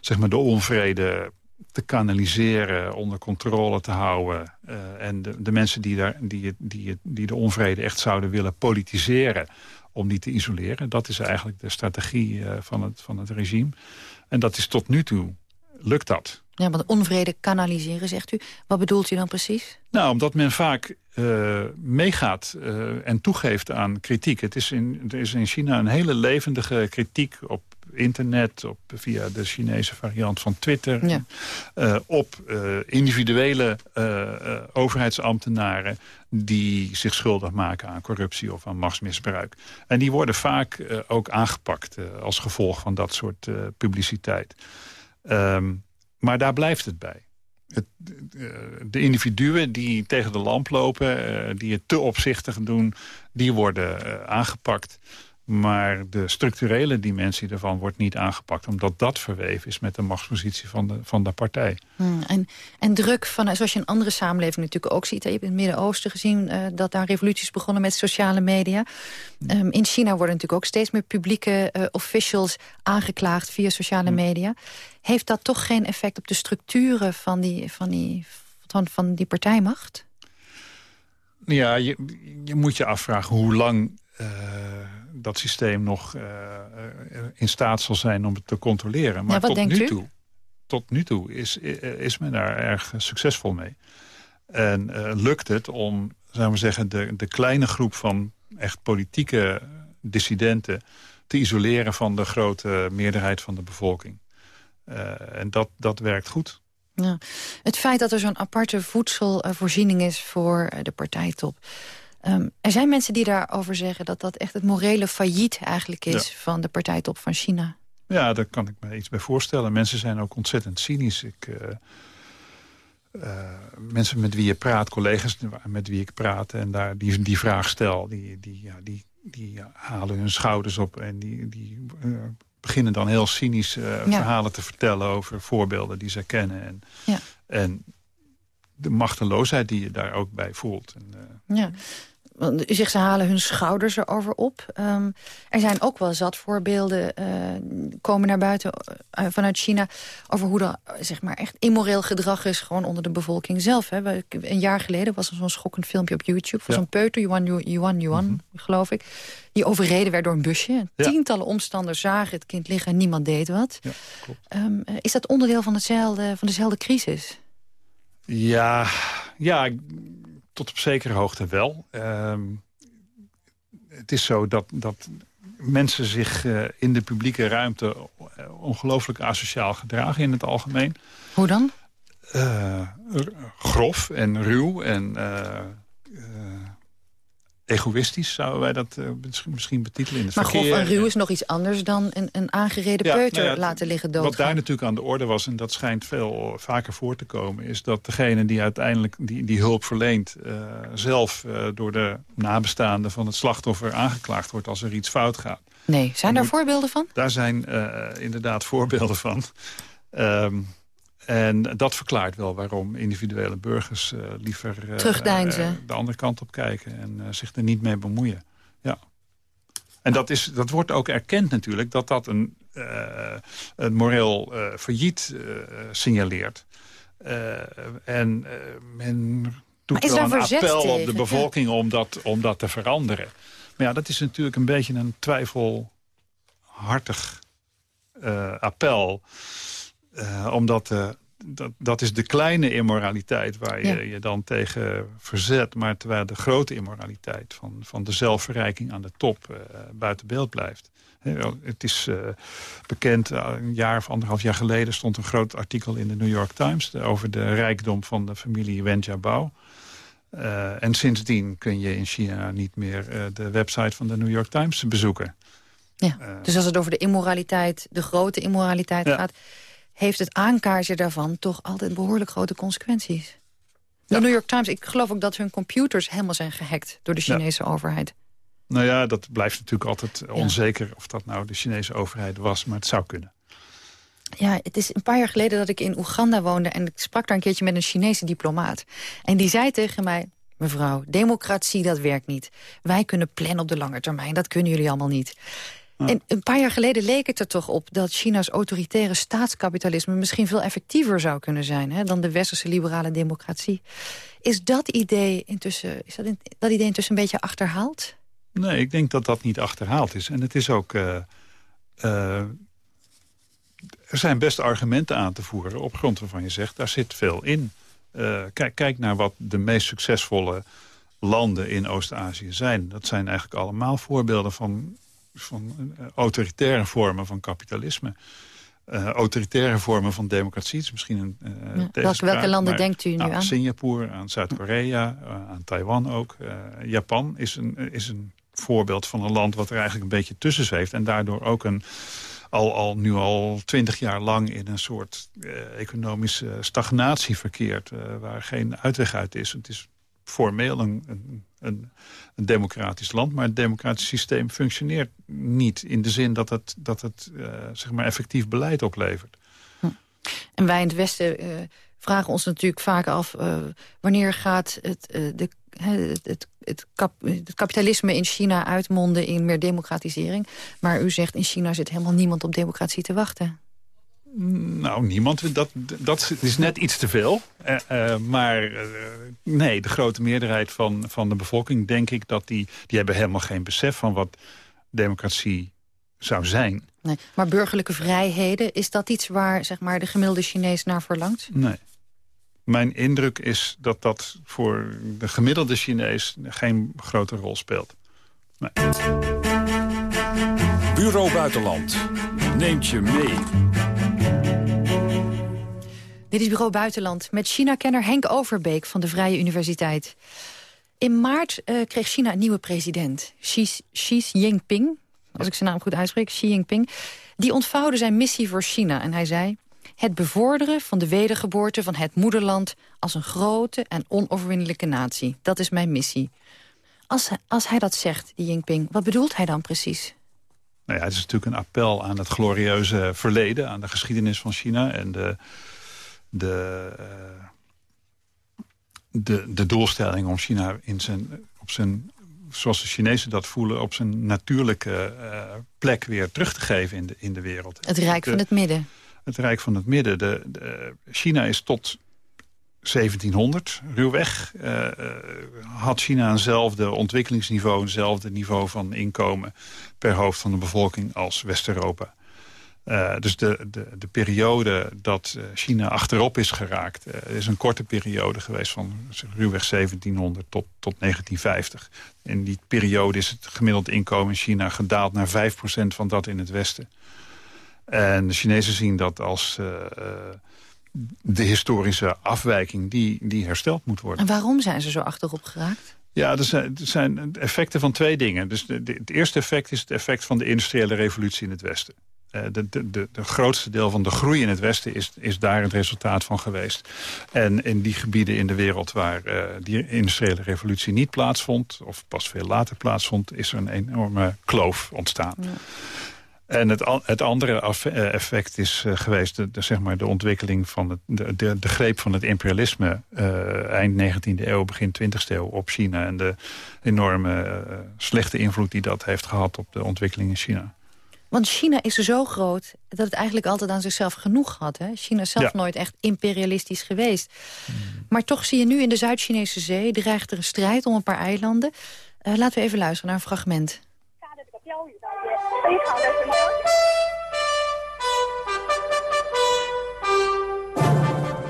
zeg maar, de onvrede te kanaliseren, onder controle te houden. eh, en de, de mensen die, daar, die, die, die de onvrede echt zouden willen politiseren... om die te isoleren. Dat is eigenlijk de strategie eh, van, het, van het regime. En dat is tot nu toe, lukt dat. Ja, want onvrede kanaliseren, zegt u. Wat bedoelt u dan precies? Nou, omdat men vaak eh, meegaat en toegeeft aan kritiek. Het is in, er is in China een hele levendige kritiek op internet... Op, via de Chinese variant van Twitter... Ja. eh, op eh, individuele eh, overheidsambtenaren... die zich schuldig maken aan corruptie of aan machtsmisbruik. En die worden vaak ook aangepakt als gevolg van dat soort publiciteit. Ehm, maar daar blijft het bij. Het, de individuen die tegen de lamp lopen, die het te opzichtig doen... die worden aangepakt. Maar de structurele dimensie daarvan wordt niet aangepakt... omdat dat verweven is met de machtspositie van de, van de partij. Hmm, en, en druk, van, zoals je in andere samenlevingen natuurlijk ook ziet. Je hebt in het Midden-Oosten gezien eh, dat daar revoluties begonnen met sociale media. Ehm, in China worden natuurlijk ook steeds meer publieke eh, officials aangeklaagd via sociale media. Heeft dat toch geen effect op de structuren van die, van die, van, van die partijmacht? Ja, je, je moet je afvragen hoe lang eh, dat systeem nog eh, eh, in staat zal zijn om het te controleren. Maar Ja, tot, nu u? toe, tot nu toe is, eh, is men daar erg succesvol mee. En lukt het om, zou we zeggen, de, de kleine groep van echt politieke dissidenten te isoleren van de grote meerderheid van de bevolking. En dat, dat werkt goed. Ja. Het feit dat er zo'n aparte voedselvoorziening is voor de partijtop. Ehm, er zijn mensen die daarover zeggen dat dat echt het morele failliet eigenlijk is... Ja. van de partijtop van China. Ja, daar kan ik me iets bij voorstellen. Mensen zijn ook ontzettend cynisch. Ik, eh, eh, mensen met wie je praat, collega's met wie ik praat... en daar die, die vraag stel, die, die, ja, die, die halen hun schouders op... en die, die eh, beginnen dan heel cynisch Ja. verhalen te vertellen... over voorbeelden die ze kennen. En, Ja. en de machteloosheid die je daar ook bij voelt. En, Ja. Want U zegt ze halen hun schouders erover op. Ehm, er zijn ook wel zat voorbeelden eh, komen naar buiten eh, vanuit China... over hoe er zeg maar, echt immoreel gedrag is gewoon onder de bevolking zelf. Hè. Een jaar geleden was er zo'n schokkend filmpje op YouTube... van Ja. zo'n peuter, Yuan Yuan, Yuan, Yuan geloof ik... die overreden werd door een busje. Ja. Tientallen omstanders zagen het kind liggen en niemand deed wat. Ja. Ehm, eh, is dat onderdeel van, hetzelfde, van dezelfde crisis? Ja, ja, tot op zekere hoogte wel. Ehm, het is zo dat, dat mensen zich eh, in de publieke ruimte eh, ongelooflijk asociaal gedragen in het algemeen. Hoe dan? Eh, grof en ruw en egoïstisch zouden wij dat eh, misschien- betitelen in het Maar verkeer. grof en ruw is nog iets anders dan een, een aangereden Ja, peuter nou ja, laten liggen Wat doodgaan. daar natuurlijk aan de orde was, en dat schijnt veel vaker voor te komen... is dat degene die uiteindelijk die, die hulp verleent... eh, zelf eh, door de nabestaanden van het slachtoffer aangeklaagd wordt... als er iets fout gaat. Nee, zijn daar moet- voorbeelden van? Daar zijn inderdaad voorbeelden van. Ehm, en dat verklaart wel waarom individuele burgers eh, liever eh, Terugdeinzen. eh, de andere kant op kijken... en zich er niet mee bemoeien. Ja. En dat, is, dat wordt ook erkend natuurlijk, dat dat een, een moreel failliet signaleert. En men doet wel een appel op de bevolking om, dat, om dat te veranderen. Maar ja, dat is natuurlijk een beetje een twijfelhartig appel. Eh, omdat eh, dat, dat is de kleine immoraliteit waar je Ja. je dan tegen verzet. Maar terwijl de grote immoraliteit van, van de zelfverrijking aan de top eh, buiten beeld blijft. Het is bekend, een jaar of anderhalf jaar geleden stond een groot artikel in de New York Times... over de rijkdom van de familie Wen Jiabao. En sindsdien kun je in China niet meer de website van de New York Times bezoeken. Ja. Dus als het over de immoraliteit, de grote immoraliteit Ja. gaat... heeft het aankaartje daarvan toch altijd behoorlijk grote consequenties. De New York Times, ik geloof ook dat hun computers helemaal zijn gehackt... door de Ja. Chinese overheid. Nou ja, dat blijft natuurlijk altijd onzeker of dat nou de Chinese overheid was, maar het zou kunnen. Ja, het is een paar jaar geleden dat ik in Oeganda woonde... en ik sprak daar een keertje met een Chinese diplomaat. En die zei tegen mij... mevrouw, democratie, dat werkt niet. Wij kunnen plannen op de lange termijn, dat kunnen jullie allemaal niet. En een paar jaar geleden leek het er toch op... dat China's autoritaire staatskapitalisme misschien veel effectiever zou kunnen zijn... Hè, dan de westerse liberale democratie. Is dat idee intussen, is dat, in, dat idee intussen een beetje achterhaald? Nee, ik denk dat dat niet achterhaald is. En het is ook... Uh, uh, er zijn best argumenten aan te voeren op grond waarvan je zegt... daar zit veel in. Uh, kijk, kijk naar wat de meest succesvolle landen in Oost-Azië zijn. Dat zijn eigenlijk allemaal voorbeelden van van uh, autoritaire vormen van kapitalisme. Uh, autoritaire vormen van democratie. is misschien een uh, ja, welke, welke landen denkt u nu aan? Singapore, aan Zuid-Korea, aan Taiwan ook. Japan is een, is een voorbeeld van een land wat er eigenlijk een beetje tussen zweeft. En daardoor ook een, al, al, nu al twintig jaar lang in een soort economische stagnatie verkeert. waar geen uitweg uit is. Het is formeel een, een, een, een, democratisch land. Maar het democratisch systeem functioneert niet... in de zin dat het, dat het uh, zeg maar effectief beleid oplevert. Hm. En wij in het Westen uh, vragen ons natuurlijk vaak af... Uh, wanneer gaat het, de, het, het, kap, het, kapitalisme in China uitmonden in meer democratisering. Maar u zegt in China zit helemaal niemand op democratie te wachten. Nou, niemand. Dat, dat is net iets te veel. Uh, uh, maar uh, nee, de grote meerderheid van, van de bevolking, denk ik... dat die, die hebben helemaal geen besef van wat democratie zou zijn. Nee, maar burgerlijke vrijheden, is dat iets waar zeg maar, de gemiddelde Chinees naar verlangt? Nee. Mijn indruk is dat dat voor de gemiddelde Chinees geen grote rol speelt. Nee. Bureau Buitenland neemt je mee. Dit is Bureau Buitenland met China-kenner Henk Overbeek van de Vrije Universiteit. In maart uh, kreeg China een nieuwe president, Xi, Xi Jinping. Als ik zijn naam goed uitspreek, Xi Jinping. Die ontvouwde zijn missie voor China en hij zei... het bevorderen van de wedergeboorte van het moederland... als een grote en onoverwinnelijke natie. Dat is mijn missie. Als, als hij dat zegt, Jinping, wat bedoelt hij dan precies? Nou ja, het is natuurlijk een appel aan het glorieuze verleden... aan de geschiedenis van China en de de, uh, de, de doelstelling om China in zijn, op zijn, zoals de Chinezen dat voelen... op zijn natuurlijke uh, plek weer terug te geven in de, in de wereld. Het Rijk de, van het Midden. Het Rijk van het Midden. De, de, China is tot 1700, ruwweg, uh, had China eenzelfde ontwikkelingsniveau... eenzelfde niveau van inkomen per hoofd van de bevolking als West-Europa. Uh, dus de, de, de periode dat uh, China achterop is geraakt... Uh, is een korte periode geweest van ruwweg 1700 tot, tot 1950. In die periode is het gemiddeld inkomen in China gedaald naar 5% van dat in het Westen. En de Chinezen zien dat als de historische afwijking die, die hersteld moet worden. En waarom zijn ze zo achterop geraakt? Ja, er zijn, er zijn effecten van twee dingen. Dus de, de, het eerste effect is het effect van de industriële revolutie in het Westen. Eh, de, de, de, de, grootste deel van de groei in het Westen is, is daar het resultaat van geweest. En in die gebieden in de wereld waar uh, die industriële revolutie niet plaatsvond... of pas veel later plaatsvond, is er een enorme kloof ontstaan. Ja. En het, het andere eh, effect is uh, geweest de, de, zeg maar de ontwikkeling van het, de, de, de greep van het imperialisme... Uh, eind 19e eeuw, begin 20e eeuw op China... en de enorme slechte invloed die dat heeft gehad op de ontwikkeling in China. Want China is zo groot dat het eigenlijk altijd aan zichzelf genoeg had. Hè? China is zelf ja. nooit echt imperialistisch geweest. Hmm. Maar toch zie je nu in de Zuid-Chinese zee... dreigt er een strijd om een paar eilanden. Uh, laten we even luisteren naar een fragment.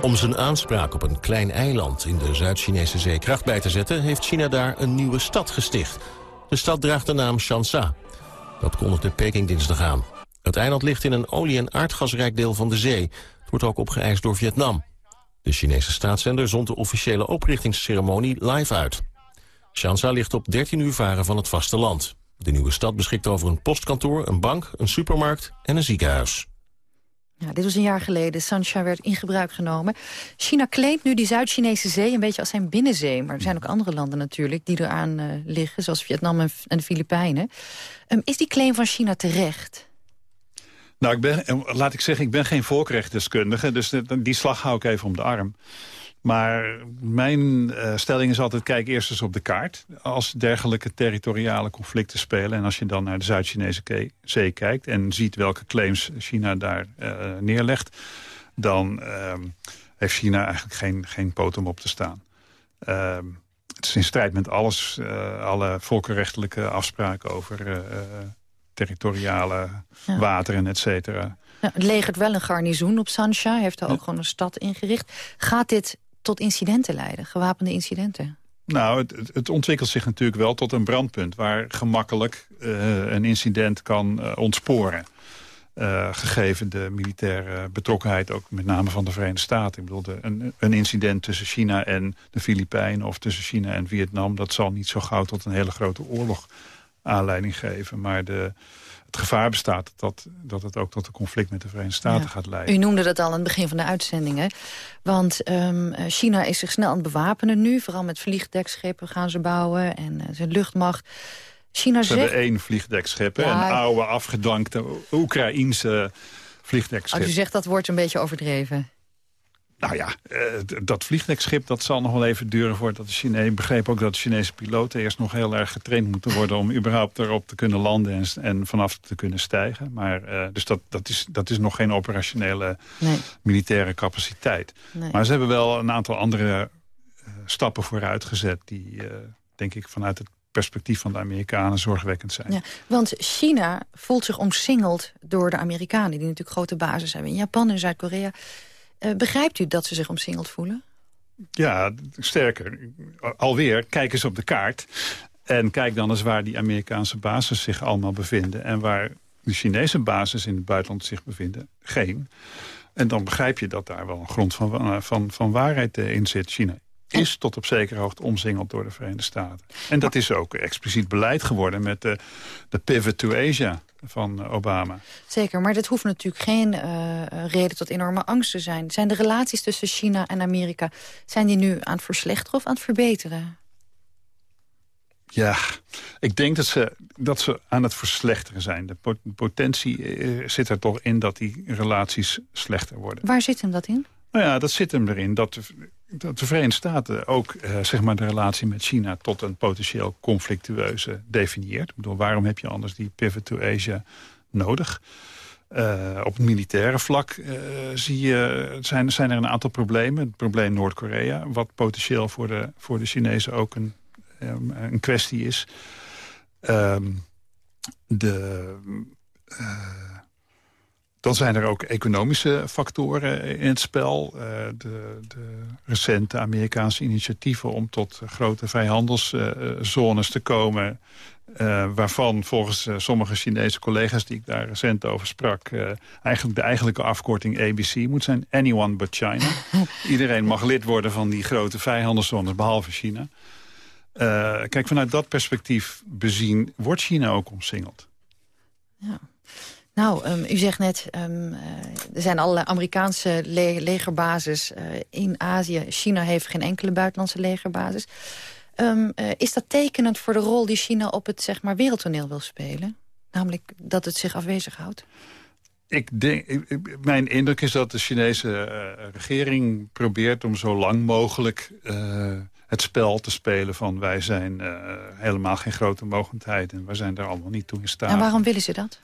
Om zijn aanspraak op een klein eiland in de Zuid-Chinese zee kracht bij te zetten... heeft China daar een nieuwe stad gesticht. De stad draagt de naam Shansa. Dat kondigde Peking dinsdag aan. Het eiland ligt in een olie- en aardgasrijk deel van de zee. Het wordt ook opgeëist door Vietnam. De Chinese staatszender zond de officiële oprichtingsceremonie live uit. Shansa ligt op 13 uur varen van het vasteland. De nieuwe stad beschikt over een postkantoor, een bank, een supermarkt en een ziekenhuis. Dit was een jaar geleden. Sansha werd in gebruik genomen. China claimt nu die Zuid-Chinese zee een beetje als zijn binnenzee. Maar er zijn ook andere landen natuurlijk die eraan uh, liggen... zoals Vietnam en, de Filipijnen. Um, is die claim van China terecht? Nou, ik ben, eh, laat ik zeggen, ik ben geen volkrechtdeskundige... dus die slag hou ik even om de arm. Maar mijn uh, stelling is altijd, kijk eerst eens op de kaart. Als dergelijke territoriale conflicten spelen... en als je dan naar de Zuid-Chinese zee kijkt... en ziet welke claims China daar uh, neerlegt... dan uh, heeft China eigenlijk geen, geen poot om op te staan. Ehm, het is in strijd met alles, alle volkenrechtelijke afspraken... over territoriale ja. wateren, et cetera. Ja, het legert wel een garnizoen op Sansha. heeft er ook gewoon een stad ingericht. Gaat dit tot incidenten leiden, gewapende incidenten? Nou, het, het, ontwikkelt zich natuurlijk wel tot een brandpunt... waar gemakkelijk uh, een incident kan uh, ontsporen. Uh, gegeven de militaire betrokkenheid ook met name van de Verenigde Staten. Ik bedoel, de, een, een, incident tussen China en de Filipijnen... of tussen China en Vietnam... dat zal niet zo gauw tot een hele grote oorlog aanleiding geven. Maar de, het gevaar bestaat dat, dat het ook tot een conflict met de Verenigde Staten gaat leiden. U noemde dat al aan het begin van de uitzendingen. Want um, China is zich snel aan het bewapenen nu. Vooral met vliegdekschepen gaan ze bouwen en uh, zijn luchtmacht. China ze zegt... hebben één vliegdekschip, ja, een oude afgedankte Oekraïense vliegdekschip. Als u zegt dat wordt een beetje overdreven. Nou ja, uh, dat vliegdekschip dat zal nog wel even duren voordat de Chinezen... Ik begreep ook dat de Chinese piloten eerst nog heel erg getraind moeten worden... om überhaupt erop te kunnen landen en, en vanaf te kunnen stijgen. Maar, uh, dus dat, dat, is, dat is nog geen operationele nee. militaire capaciteit. Nee. Maar ze hebben wel een aantal andere uh, stappen vooruit gezet... die, denk ik, vanuit het perspectief van de Amerikanen zorgwekkend zijn. Ja, want China voelt zich omsingeld door de Amerikanen... die natuurlijk grote basis hebben in Japan en Zuid-Korea... Uh, begrijpt u dat ze zich omsingeld voelen? Ja, sterker. Alweer, kijk eens op de kaart. En kijk dan eens waar die Amerikaanse bases zich allemaal bevinden... en waar de Chinese bases in het buitenland zich bevinden. Geen. En dan begrijp je dat daar wel een grond van, van, van waarheid in zit. China is tot op zekere hoogte omsingeld door de Verenigde Staten. En dat is ook expliciet beleid geworden met de, de pivot to Asia van Obama. Zeker, maar dat hoeft natuurlijk geen uh, reden tot enorme angst te zijn. Zijn de relaties tussen China en Amerika... zijn die nu aan het verslechteren of aan het verbeteren? Ja, ik denk dat ze, dat ze aan het verslechteren zijn. De potentie uh, zit er toch in dat die relaties slechter worden. Waar zit hem dat in? Nou ja, dat zit hem erin dat dat de Verenigde Staten ook uh, zeg maar de relatie met China... tot een potentieel conflictueuze definieert. Ik bedoel, waarom heb je anders die pivot to Asia nodig? Uh, op het militaire vlak uh, zie je, zijn, zijn er een aantal problemen. Het probleem Noord-Korea, wat potentieel voor de, voor de Chinezen ook een, um, een kwestie is. Um, de... Dan zijn er ook economische factoren in het spel. Uh, de, de, recente Amerikaanse initiatieven om tot grote vrijhandelszones te komen... Uh, waarvan volgens uh, sommige Chinese collega's die ik daar recent over sprak... eigenlijk de eigenlijke afkorting ABC moet zijn. Anyone but China. Iedereen mag lid worden van die grote vrijhandelszones, behalve China. kijk, vanuit dat perspectief bezien wordt China ook omsingeld. Ja. Nou, um, u zegt net, um, uh, er zijn allerlei Amerikaanse le legerbases uh, in Azië. China heeft geen enkele buitenlandse legerbasis. Um, uh, is dat tekenend voor de rol die China op het zeg maar, wereldtoneel wil spelen? Namelijk dat het zich afwezig houdt? Ik denk, mijn indruk is dat de Chinese regering probeert om zo lang mogelijk het spel te spelen van wij zijn helemaal geen grote mogendheid en wij zijn daar allemaal niet toe in staat. En waarom willen ze dat?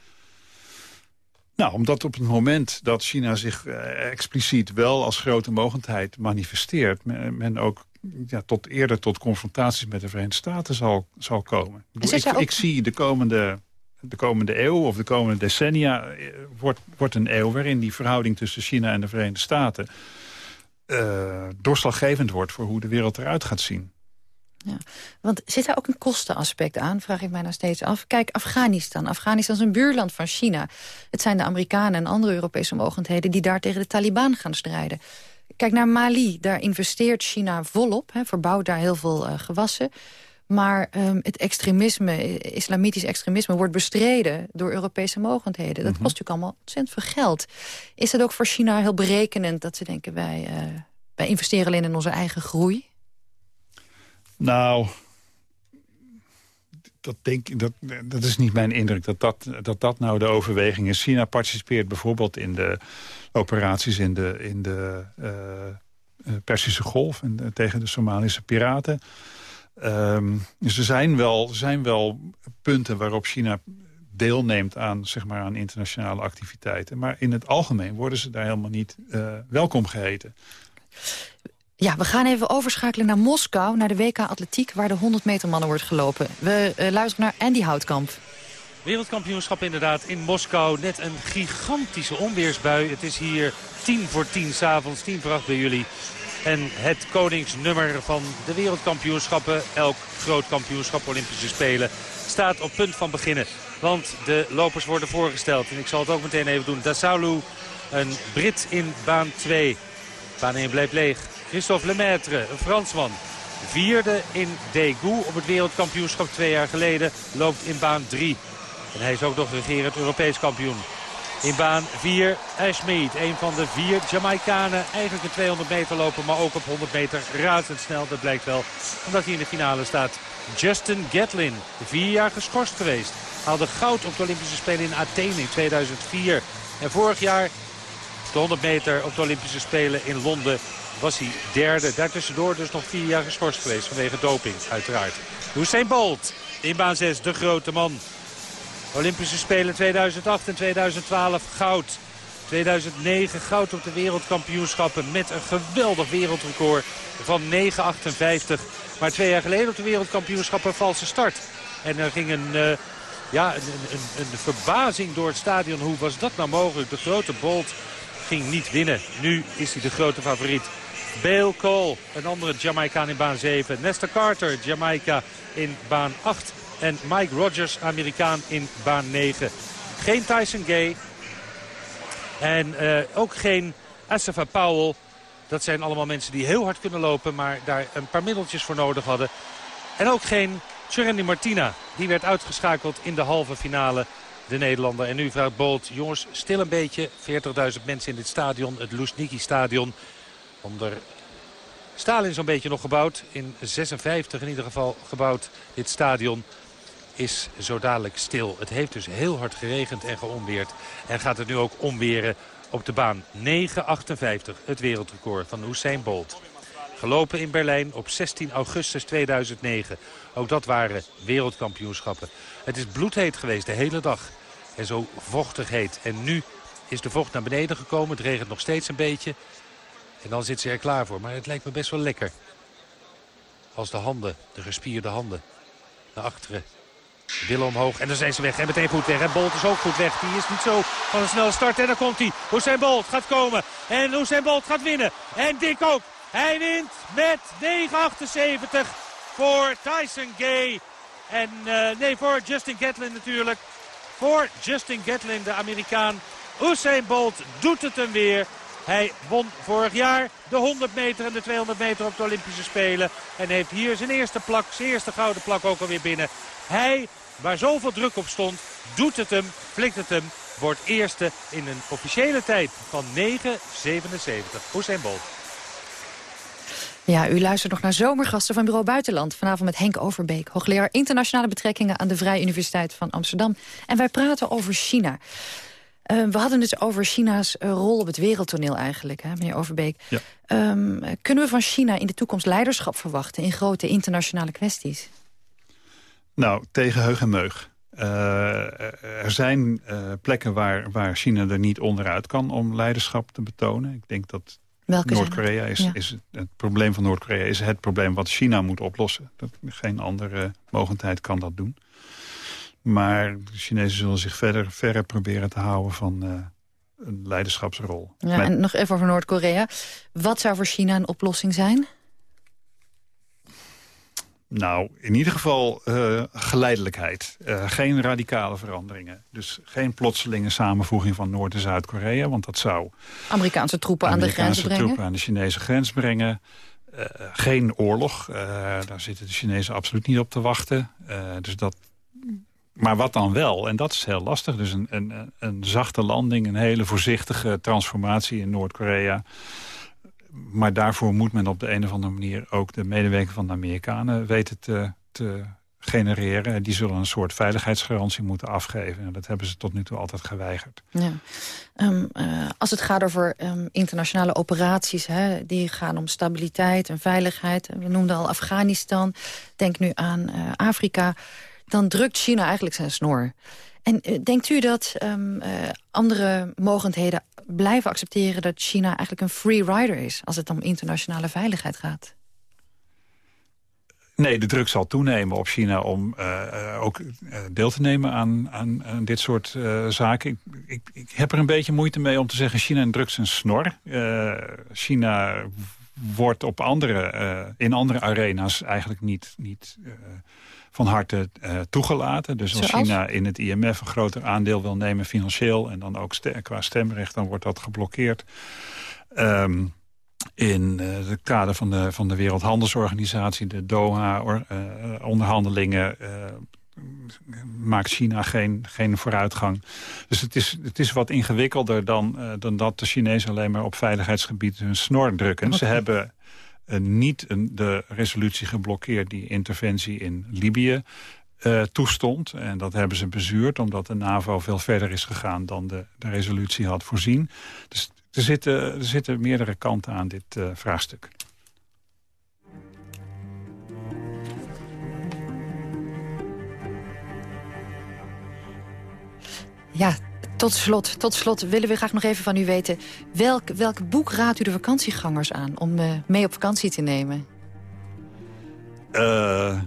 Nou, omdat op het moment dat China zich uh, expliciet wel als grote mogendheid manifesteert... men, men ook ja, tot eerder tot confrontaties met de Verenigde Staten zal, zal komen. Ik, ik, ik, zie de komende, de komende eeuw of de komende decennia... Uh, wordt, wordt een eeuw waarin die verhouding tussen China en de Verenigde Staten... Uh, doorslaggevend wordt voor hoe de wereld eruit gaat zien. Ja. Want zit daar ook een kostenaspect aan, vraag ik mij nou steeds af. Kijk, Afghanistan. Afghanistan is een buurland van China. Het zijn de Amerikanen en andere Europese mogendheden... die daar tegen de Taliban gaan strijden. Kijk naar Mali, daar investeert China volop. Hè, verbouwt daar heel veel uh, gewassen. Maar um, het extremisme, islamitisch extremisme... wordt bestreden door Europese mogendheden. Dat mm -hmm. kost natuurlijk allemaal ontzettend veel geld. Is dat ook voor China heel berekenend dat ze denken... wij, uh, wij investeren alleen in onze eigen groei? Nou, dat, denk, dat, dat is niet mijn indruk, dat dat, dat dat nou de overweging is. China participeert bijvoorbeeld in de operaties in de, in de uh, Persische Golf... En, tegen de Somalische piraten. Um, dus er zijn wel, zijn wel punten waarop China deelneemt aan, zeg maar, aan internationale activiteiten. Maar in het algemeen worden ze daar helemaal niet welkom geheten. Ja, we gaan even overschakelen naar Moskou, naar de WK Atletiek... waar de 100 meter mannen wordt gelopen. We uh, luisteren naar Andy Houtkamp. Wereldkampioenschap inderdaad in Moskou. Net een gigantische onweersbui. Het is hier tien voor tien s'avonds, tien voor acht bij jullie. En het koningsnummer van de wereldkampioenschappen, elk groot kampioenschap Olympische Spelen, staat op punt van beginnen. Want de lopers worden voorgesteld. En ik zal het ook meteen even doen. Dassaulou, een Brit in baan 2. Baan 1 blijft leeg. Christophe Lemaitre, een Fransman. Vierde in Daegu op het wereldkampioenschap twee jaar geleden. Loopt in baan 3. En hij is ook nog regerend Europees kampioen. In baan 4 Ashmead, een van de vier Jamaicanen. Eigenlijk een 200 meter lopen, maar ook op 100 meter razendsnel. Dat blijkt wel omdat hij in de finale staat. Justin Gatlin, vier jaar geschorst geweest. Haalde goud op de Olympische Spelen in Athene in 2004. En vorig jaar de 100 meter op de Olympische Spelen in Londen was hij derde. Daartussendoor dus nog vier jaar geschorst geweest vanwege doping uiteraard. Usain Bolt in baan 6, de grote man. Olympische Spelen 2008 en 2012 goud. 2009 goud op de wereldkampioenschappen met een geweldig wereldrecord van 9,58. Maar twee jaar geleden op de wereldkampioenschappen een valse start. En er ging een, uh, ja, een, een, een, verbazing door het stadion. Hoe was dat nou mogelijk? De grote Bolt ging niet winnen. Nu is hij de grote favoriet. Bale Cole, een andere Jamaicaan in baan 7. Nestor Carter, Jamaica in baan 8. En Mike Rogers, Amerikaan in baan 9. Geen Tyson Gay. En uh, ook geen Asafa Powell. Dat zijn allemaal mensen die heel hard kunnen lopen, maar daar een paar middeltjes voor nodig hadden. En ook geen Tjerendi Martina. Die werd uitgeschakeld in de halve finale, de Nederlander. En nu vraagt Bolt, jongens, stil een beetje. 40.000 mensen in dit stadion, het Luzhniki stadion. Onder Stalin zo'n beetje nog gebouwd. In 56 in ieder geval gebouwd, dit stadion is zo dadelijk stil. Het heeft dus heel hard geregend en geonweerd. En gaat het nu ook omweren op de baan. 9.58, het wereldrecord van Usain Bolt. Gelopen in Berlijn op 16 augustus 2009. Ook dat waren wereldkampioenschappen. Het is bloedheet geweest de hele dag. En zo vochtig heet. En nu is de vocht naar beneden gekomen. Het regent nog steeds een beetje. En dan zit ze er klaar voor. Maar het lijkt me best wel lekker. Als de handen, de gespierde handen, naar achteren Willen omhoog en dan zijn ze weg. En meteen goed weg. En Bolt is ook goed weg. Die is niet zo van een snelle start. En dan komt hij. Hussein Bolt gaat komen. En Hussein Bolt gaat winnen. En Dick ook. Hij wint met 9,78 voor Tyson Gay. En uh, nee, voor Justin Gatlin natuurlijk. Voor Justin Gatlin, de Amerikaan. Usain Bolt doet het hem weer. Hij won vorig jaar de 100 meter en de 200 meter op de Olympische Spelen. En heeft hier zijn eerste plak, zijn eerste gouden plak ook alweer binnen. Hij waar zoveel druk op stond, doet het hem, flikt het hem. Wordt eerste in een officiële tijd van 9.77. Hussein Bolt. Ja, u luistert nog naar Zomergasten van Bureau Buitenland. Vanavond met Henk Overbeek, hoogleraar internationale betrekkingen... aan de Vrije Universiteit van Amsterdam. En wij praten over China. Uh, we hadden het over China's uh, rol op het wereldtoneel eigenlijk, hè, meneer Overbeek. Ja. Um, kunnen we van China in de toekomst leiderschap verwachten... in grote internationale kwesties? Nou, tegen heug en meug. Uh, er zijn uh, plekken waar, waar China er niet onderuit kan om leiderschap te betonen. Ik denk dat Noord-Korea is, ja. is het probleem van Noord-Korea is het probleem wat China moet oplossen. Dat, geen andere mogendheid kan dat doen. Maar de Chinezen zullen zich verder, verder proberen te houden van uh, een leiderschapsrol. Ja, Met... En nog even over Noord-Korea. Wat zou voor China een oplossing zijn? Nou, in ieder geval uh, geleidelijkheid. Uh, geen radicale veranderingen. Dus geen plotselinge samenvoeging van Noord- en Zuid-Korea. Want dat zou... Amerikaanse troepen aan de grens brengen. troepen aan de Chinese grens brengen. Uh, geen oorlog. daar zitten de Chinezen absoluut niet op te wachten. dus dat... Maar wat dan wel? En dat is heel lastig. Dus een, een, een zachte landing, een hele voorzichtige transformatie in Noord-Korea maar daarvoor moet men op de een of andere manier ook de medewerking van de Amerikanen weten te, te genereren. Die zullen een soort veiligheidsgarantie moeten afgeven. En dat hebben ze tot nu toe altijd geweigerd. Ja. Um, als het gaat over um, internationale operaties... Hè, die gaan om stabiliteit en veiligheid. We noemden al Afghanistan. Denk nu aan uh, Afrika. Dan drukt China eigenlijk zijn snor. En uh, denkt u dat um, andere mogendheden blijven accepteren... dat China eigenlijk een free rider is... als het om internationale veiligheid gaat? Nee, de druk zal toenemen op China om uh, ook uh, deel te nemen aan, aan, aan dit soort uh, zaken. Ik, ik, ik, heb er een beetje moeite mee om te zeggen China drukt zijn snor. China wordt op andere, in andere arena's eigenlijk niet, niet van harte toegelaten. Dus als Zoals? China in het IMF een groter aandeel wil nemen financieel... en dan ook st qua stemrecht, dan wordt dat geblokkeerd. Um, in uh, het kader van de, van de Wereldhandelsorganisatie, de Doha-onderhandelingen... Uh, uh, maakt China geen, geen vooruitgang. Dus het is, het is wat ingewikkelder dan, dan dat de Chinezen alleen maar op veiligheidsgebied hun snor drukken. Ze hebben niet een, de resolutie geblokkeerd die interventie in Libië uh, toestond. En dat hebben ze bezuurd, omdat de NAVO veel verder is gegaan dan de, de resolutie had voorzien. Dus er zitten, er zitten meerdere kanten aan dit uh, vraagstuk. Ja, tot slot, tot slot willen we graag nog even van u weten... welk, welk boek raadt u de vakantiegangers aan om uh, mee op vakantie te nemen? Uh,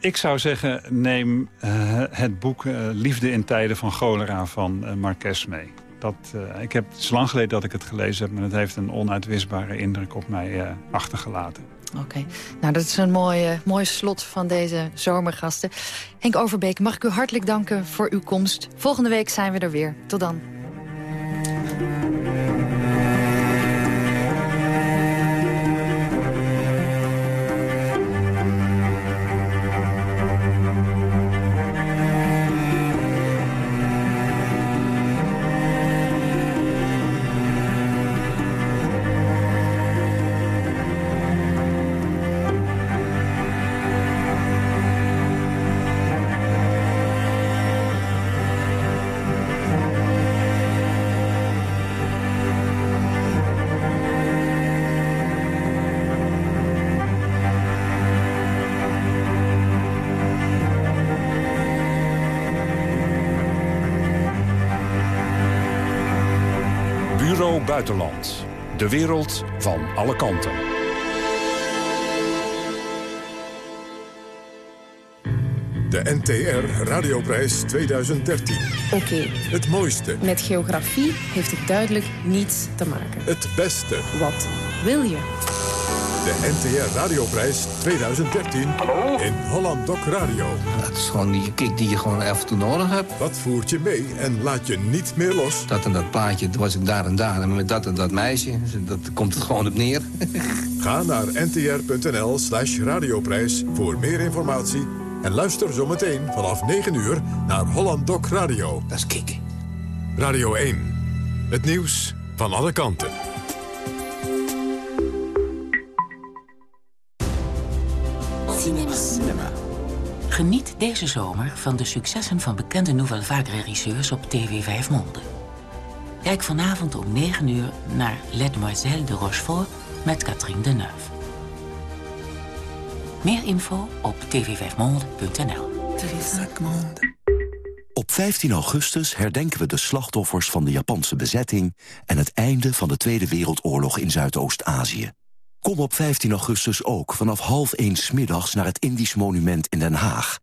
ik zou zeggen, neem uh, het boek Liefde in tijden van cholera van Marques mee dat, ik heb, het is lang geleden dat ik het gelezen heb... maar het heeft een onuitwisbare indruk op mij achtergelaten. Oké, nou dat is een mooi, mooi slot van deze zomergasten. Henk Overbeek, mag ik u hartelijk danken voor uw komst. Volgende week zijn we er weer. Tot dan. De wereld van alle kanten. De NTR Radioprijs 2013. Oké. Okay. Het mooiste. Met geografie heeft het duidelijk niets te maken. Het beste. Wat wil je? De NTR Radioprijs 2013 Hallo? in Holland Doc Radio. Dat is gewoon die kick die je gewoon af en toe nodig hebt. Wat voert je mee en laat je niet meer los? Dat en dat plaatje, was ik daar en daar. En met dat en dat meisje, dat komt het gewoon op neer. Ga naar ntr.nl slash radioprijs voor meer informatie... en luister zometeen vanaf 9 uur naar Holland Doc Radio. Dat is kick. Radio 1. Het nieuws van alle kanten. Deze zomer van de successen van bekende Nouvelle Vague-regisseurs op TV 5 Monde. Kijk vanavond om 9 uur naar Les Demoiselles de Rochefort met Catherine Deneuve. Meer info op tv5monde.nl. Op 15 augustus herdenken we de slachtoffers van de Japanse bezetting... en het einde van de Tweede Wereldoorlog in Zuidoost-Azië. Kom op 15 augustus ook vanaf half 1 middags naar het Indisch Monument in Den Haag.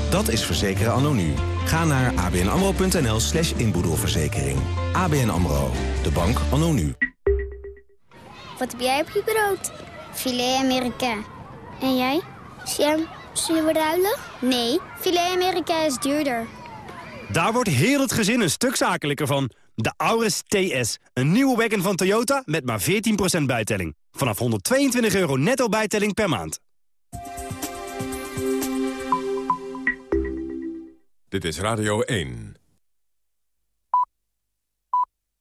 Dat is verzekeren anno nu. Ga naar abnamro.nl slash inboedelverzekering. ABN AMRO, de bank anno nu. Wat heb jij op je brood? Filet Amerika. En jij? Jam, Zullen we ruilen? Nee, filet Amerika is duurder. Daar wordt heel het gezin een stuk zakelijker van. De Auris TS, een nieuwe wagon van Toyota met maar 14% bijtelling. Vanaf 122 euro netto bijtelling per maand. Dit is Radio 1.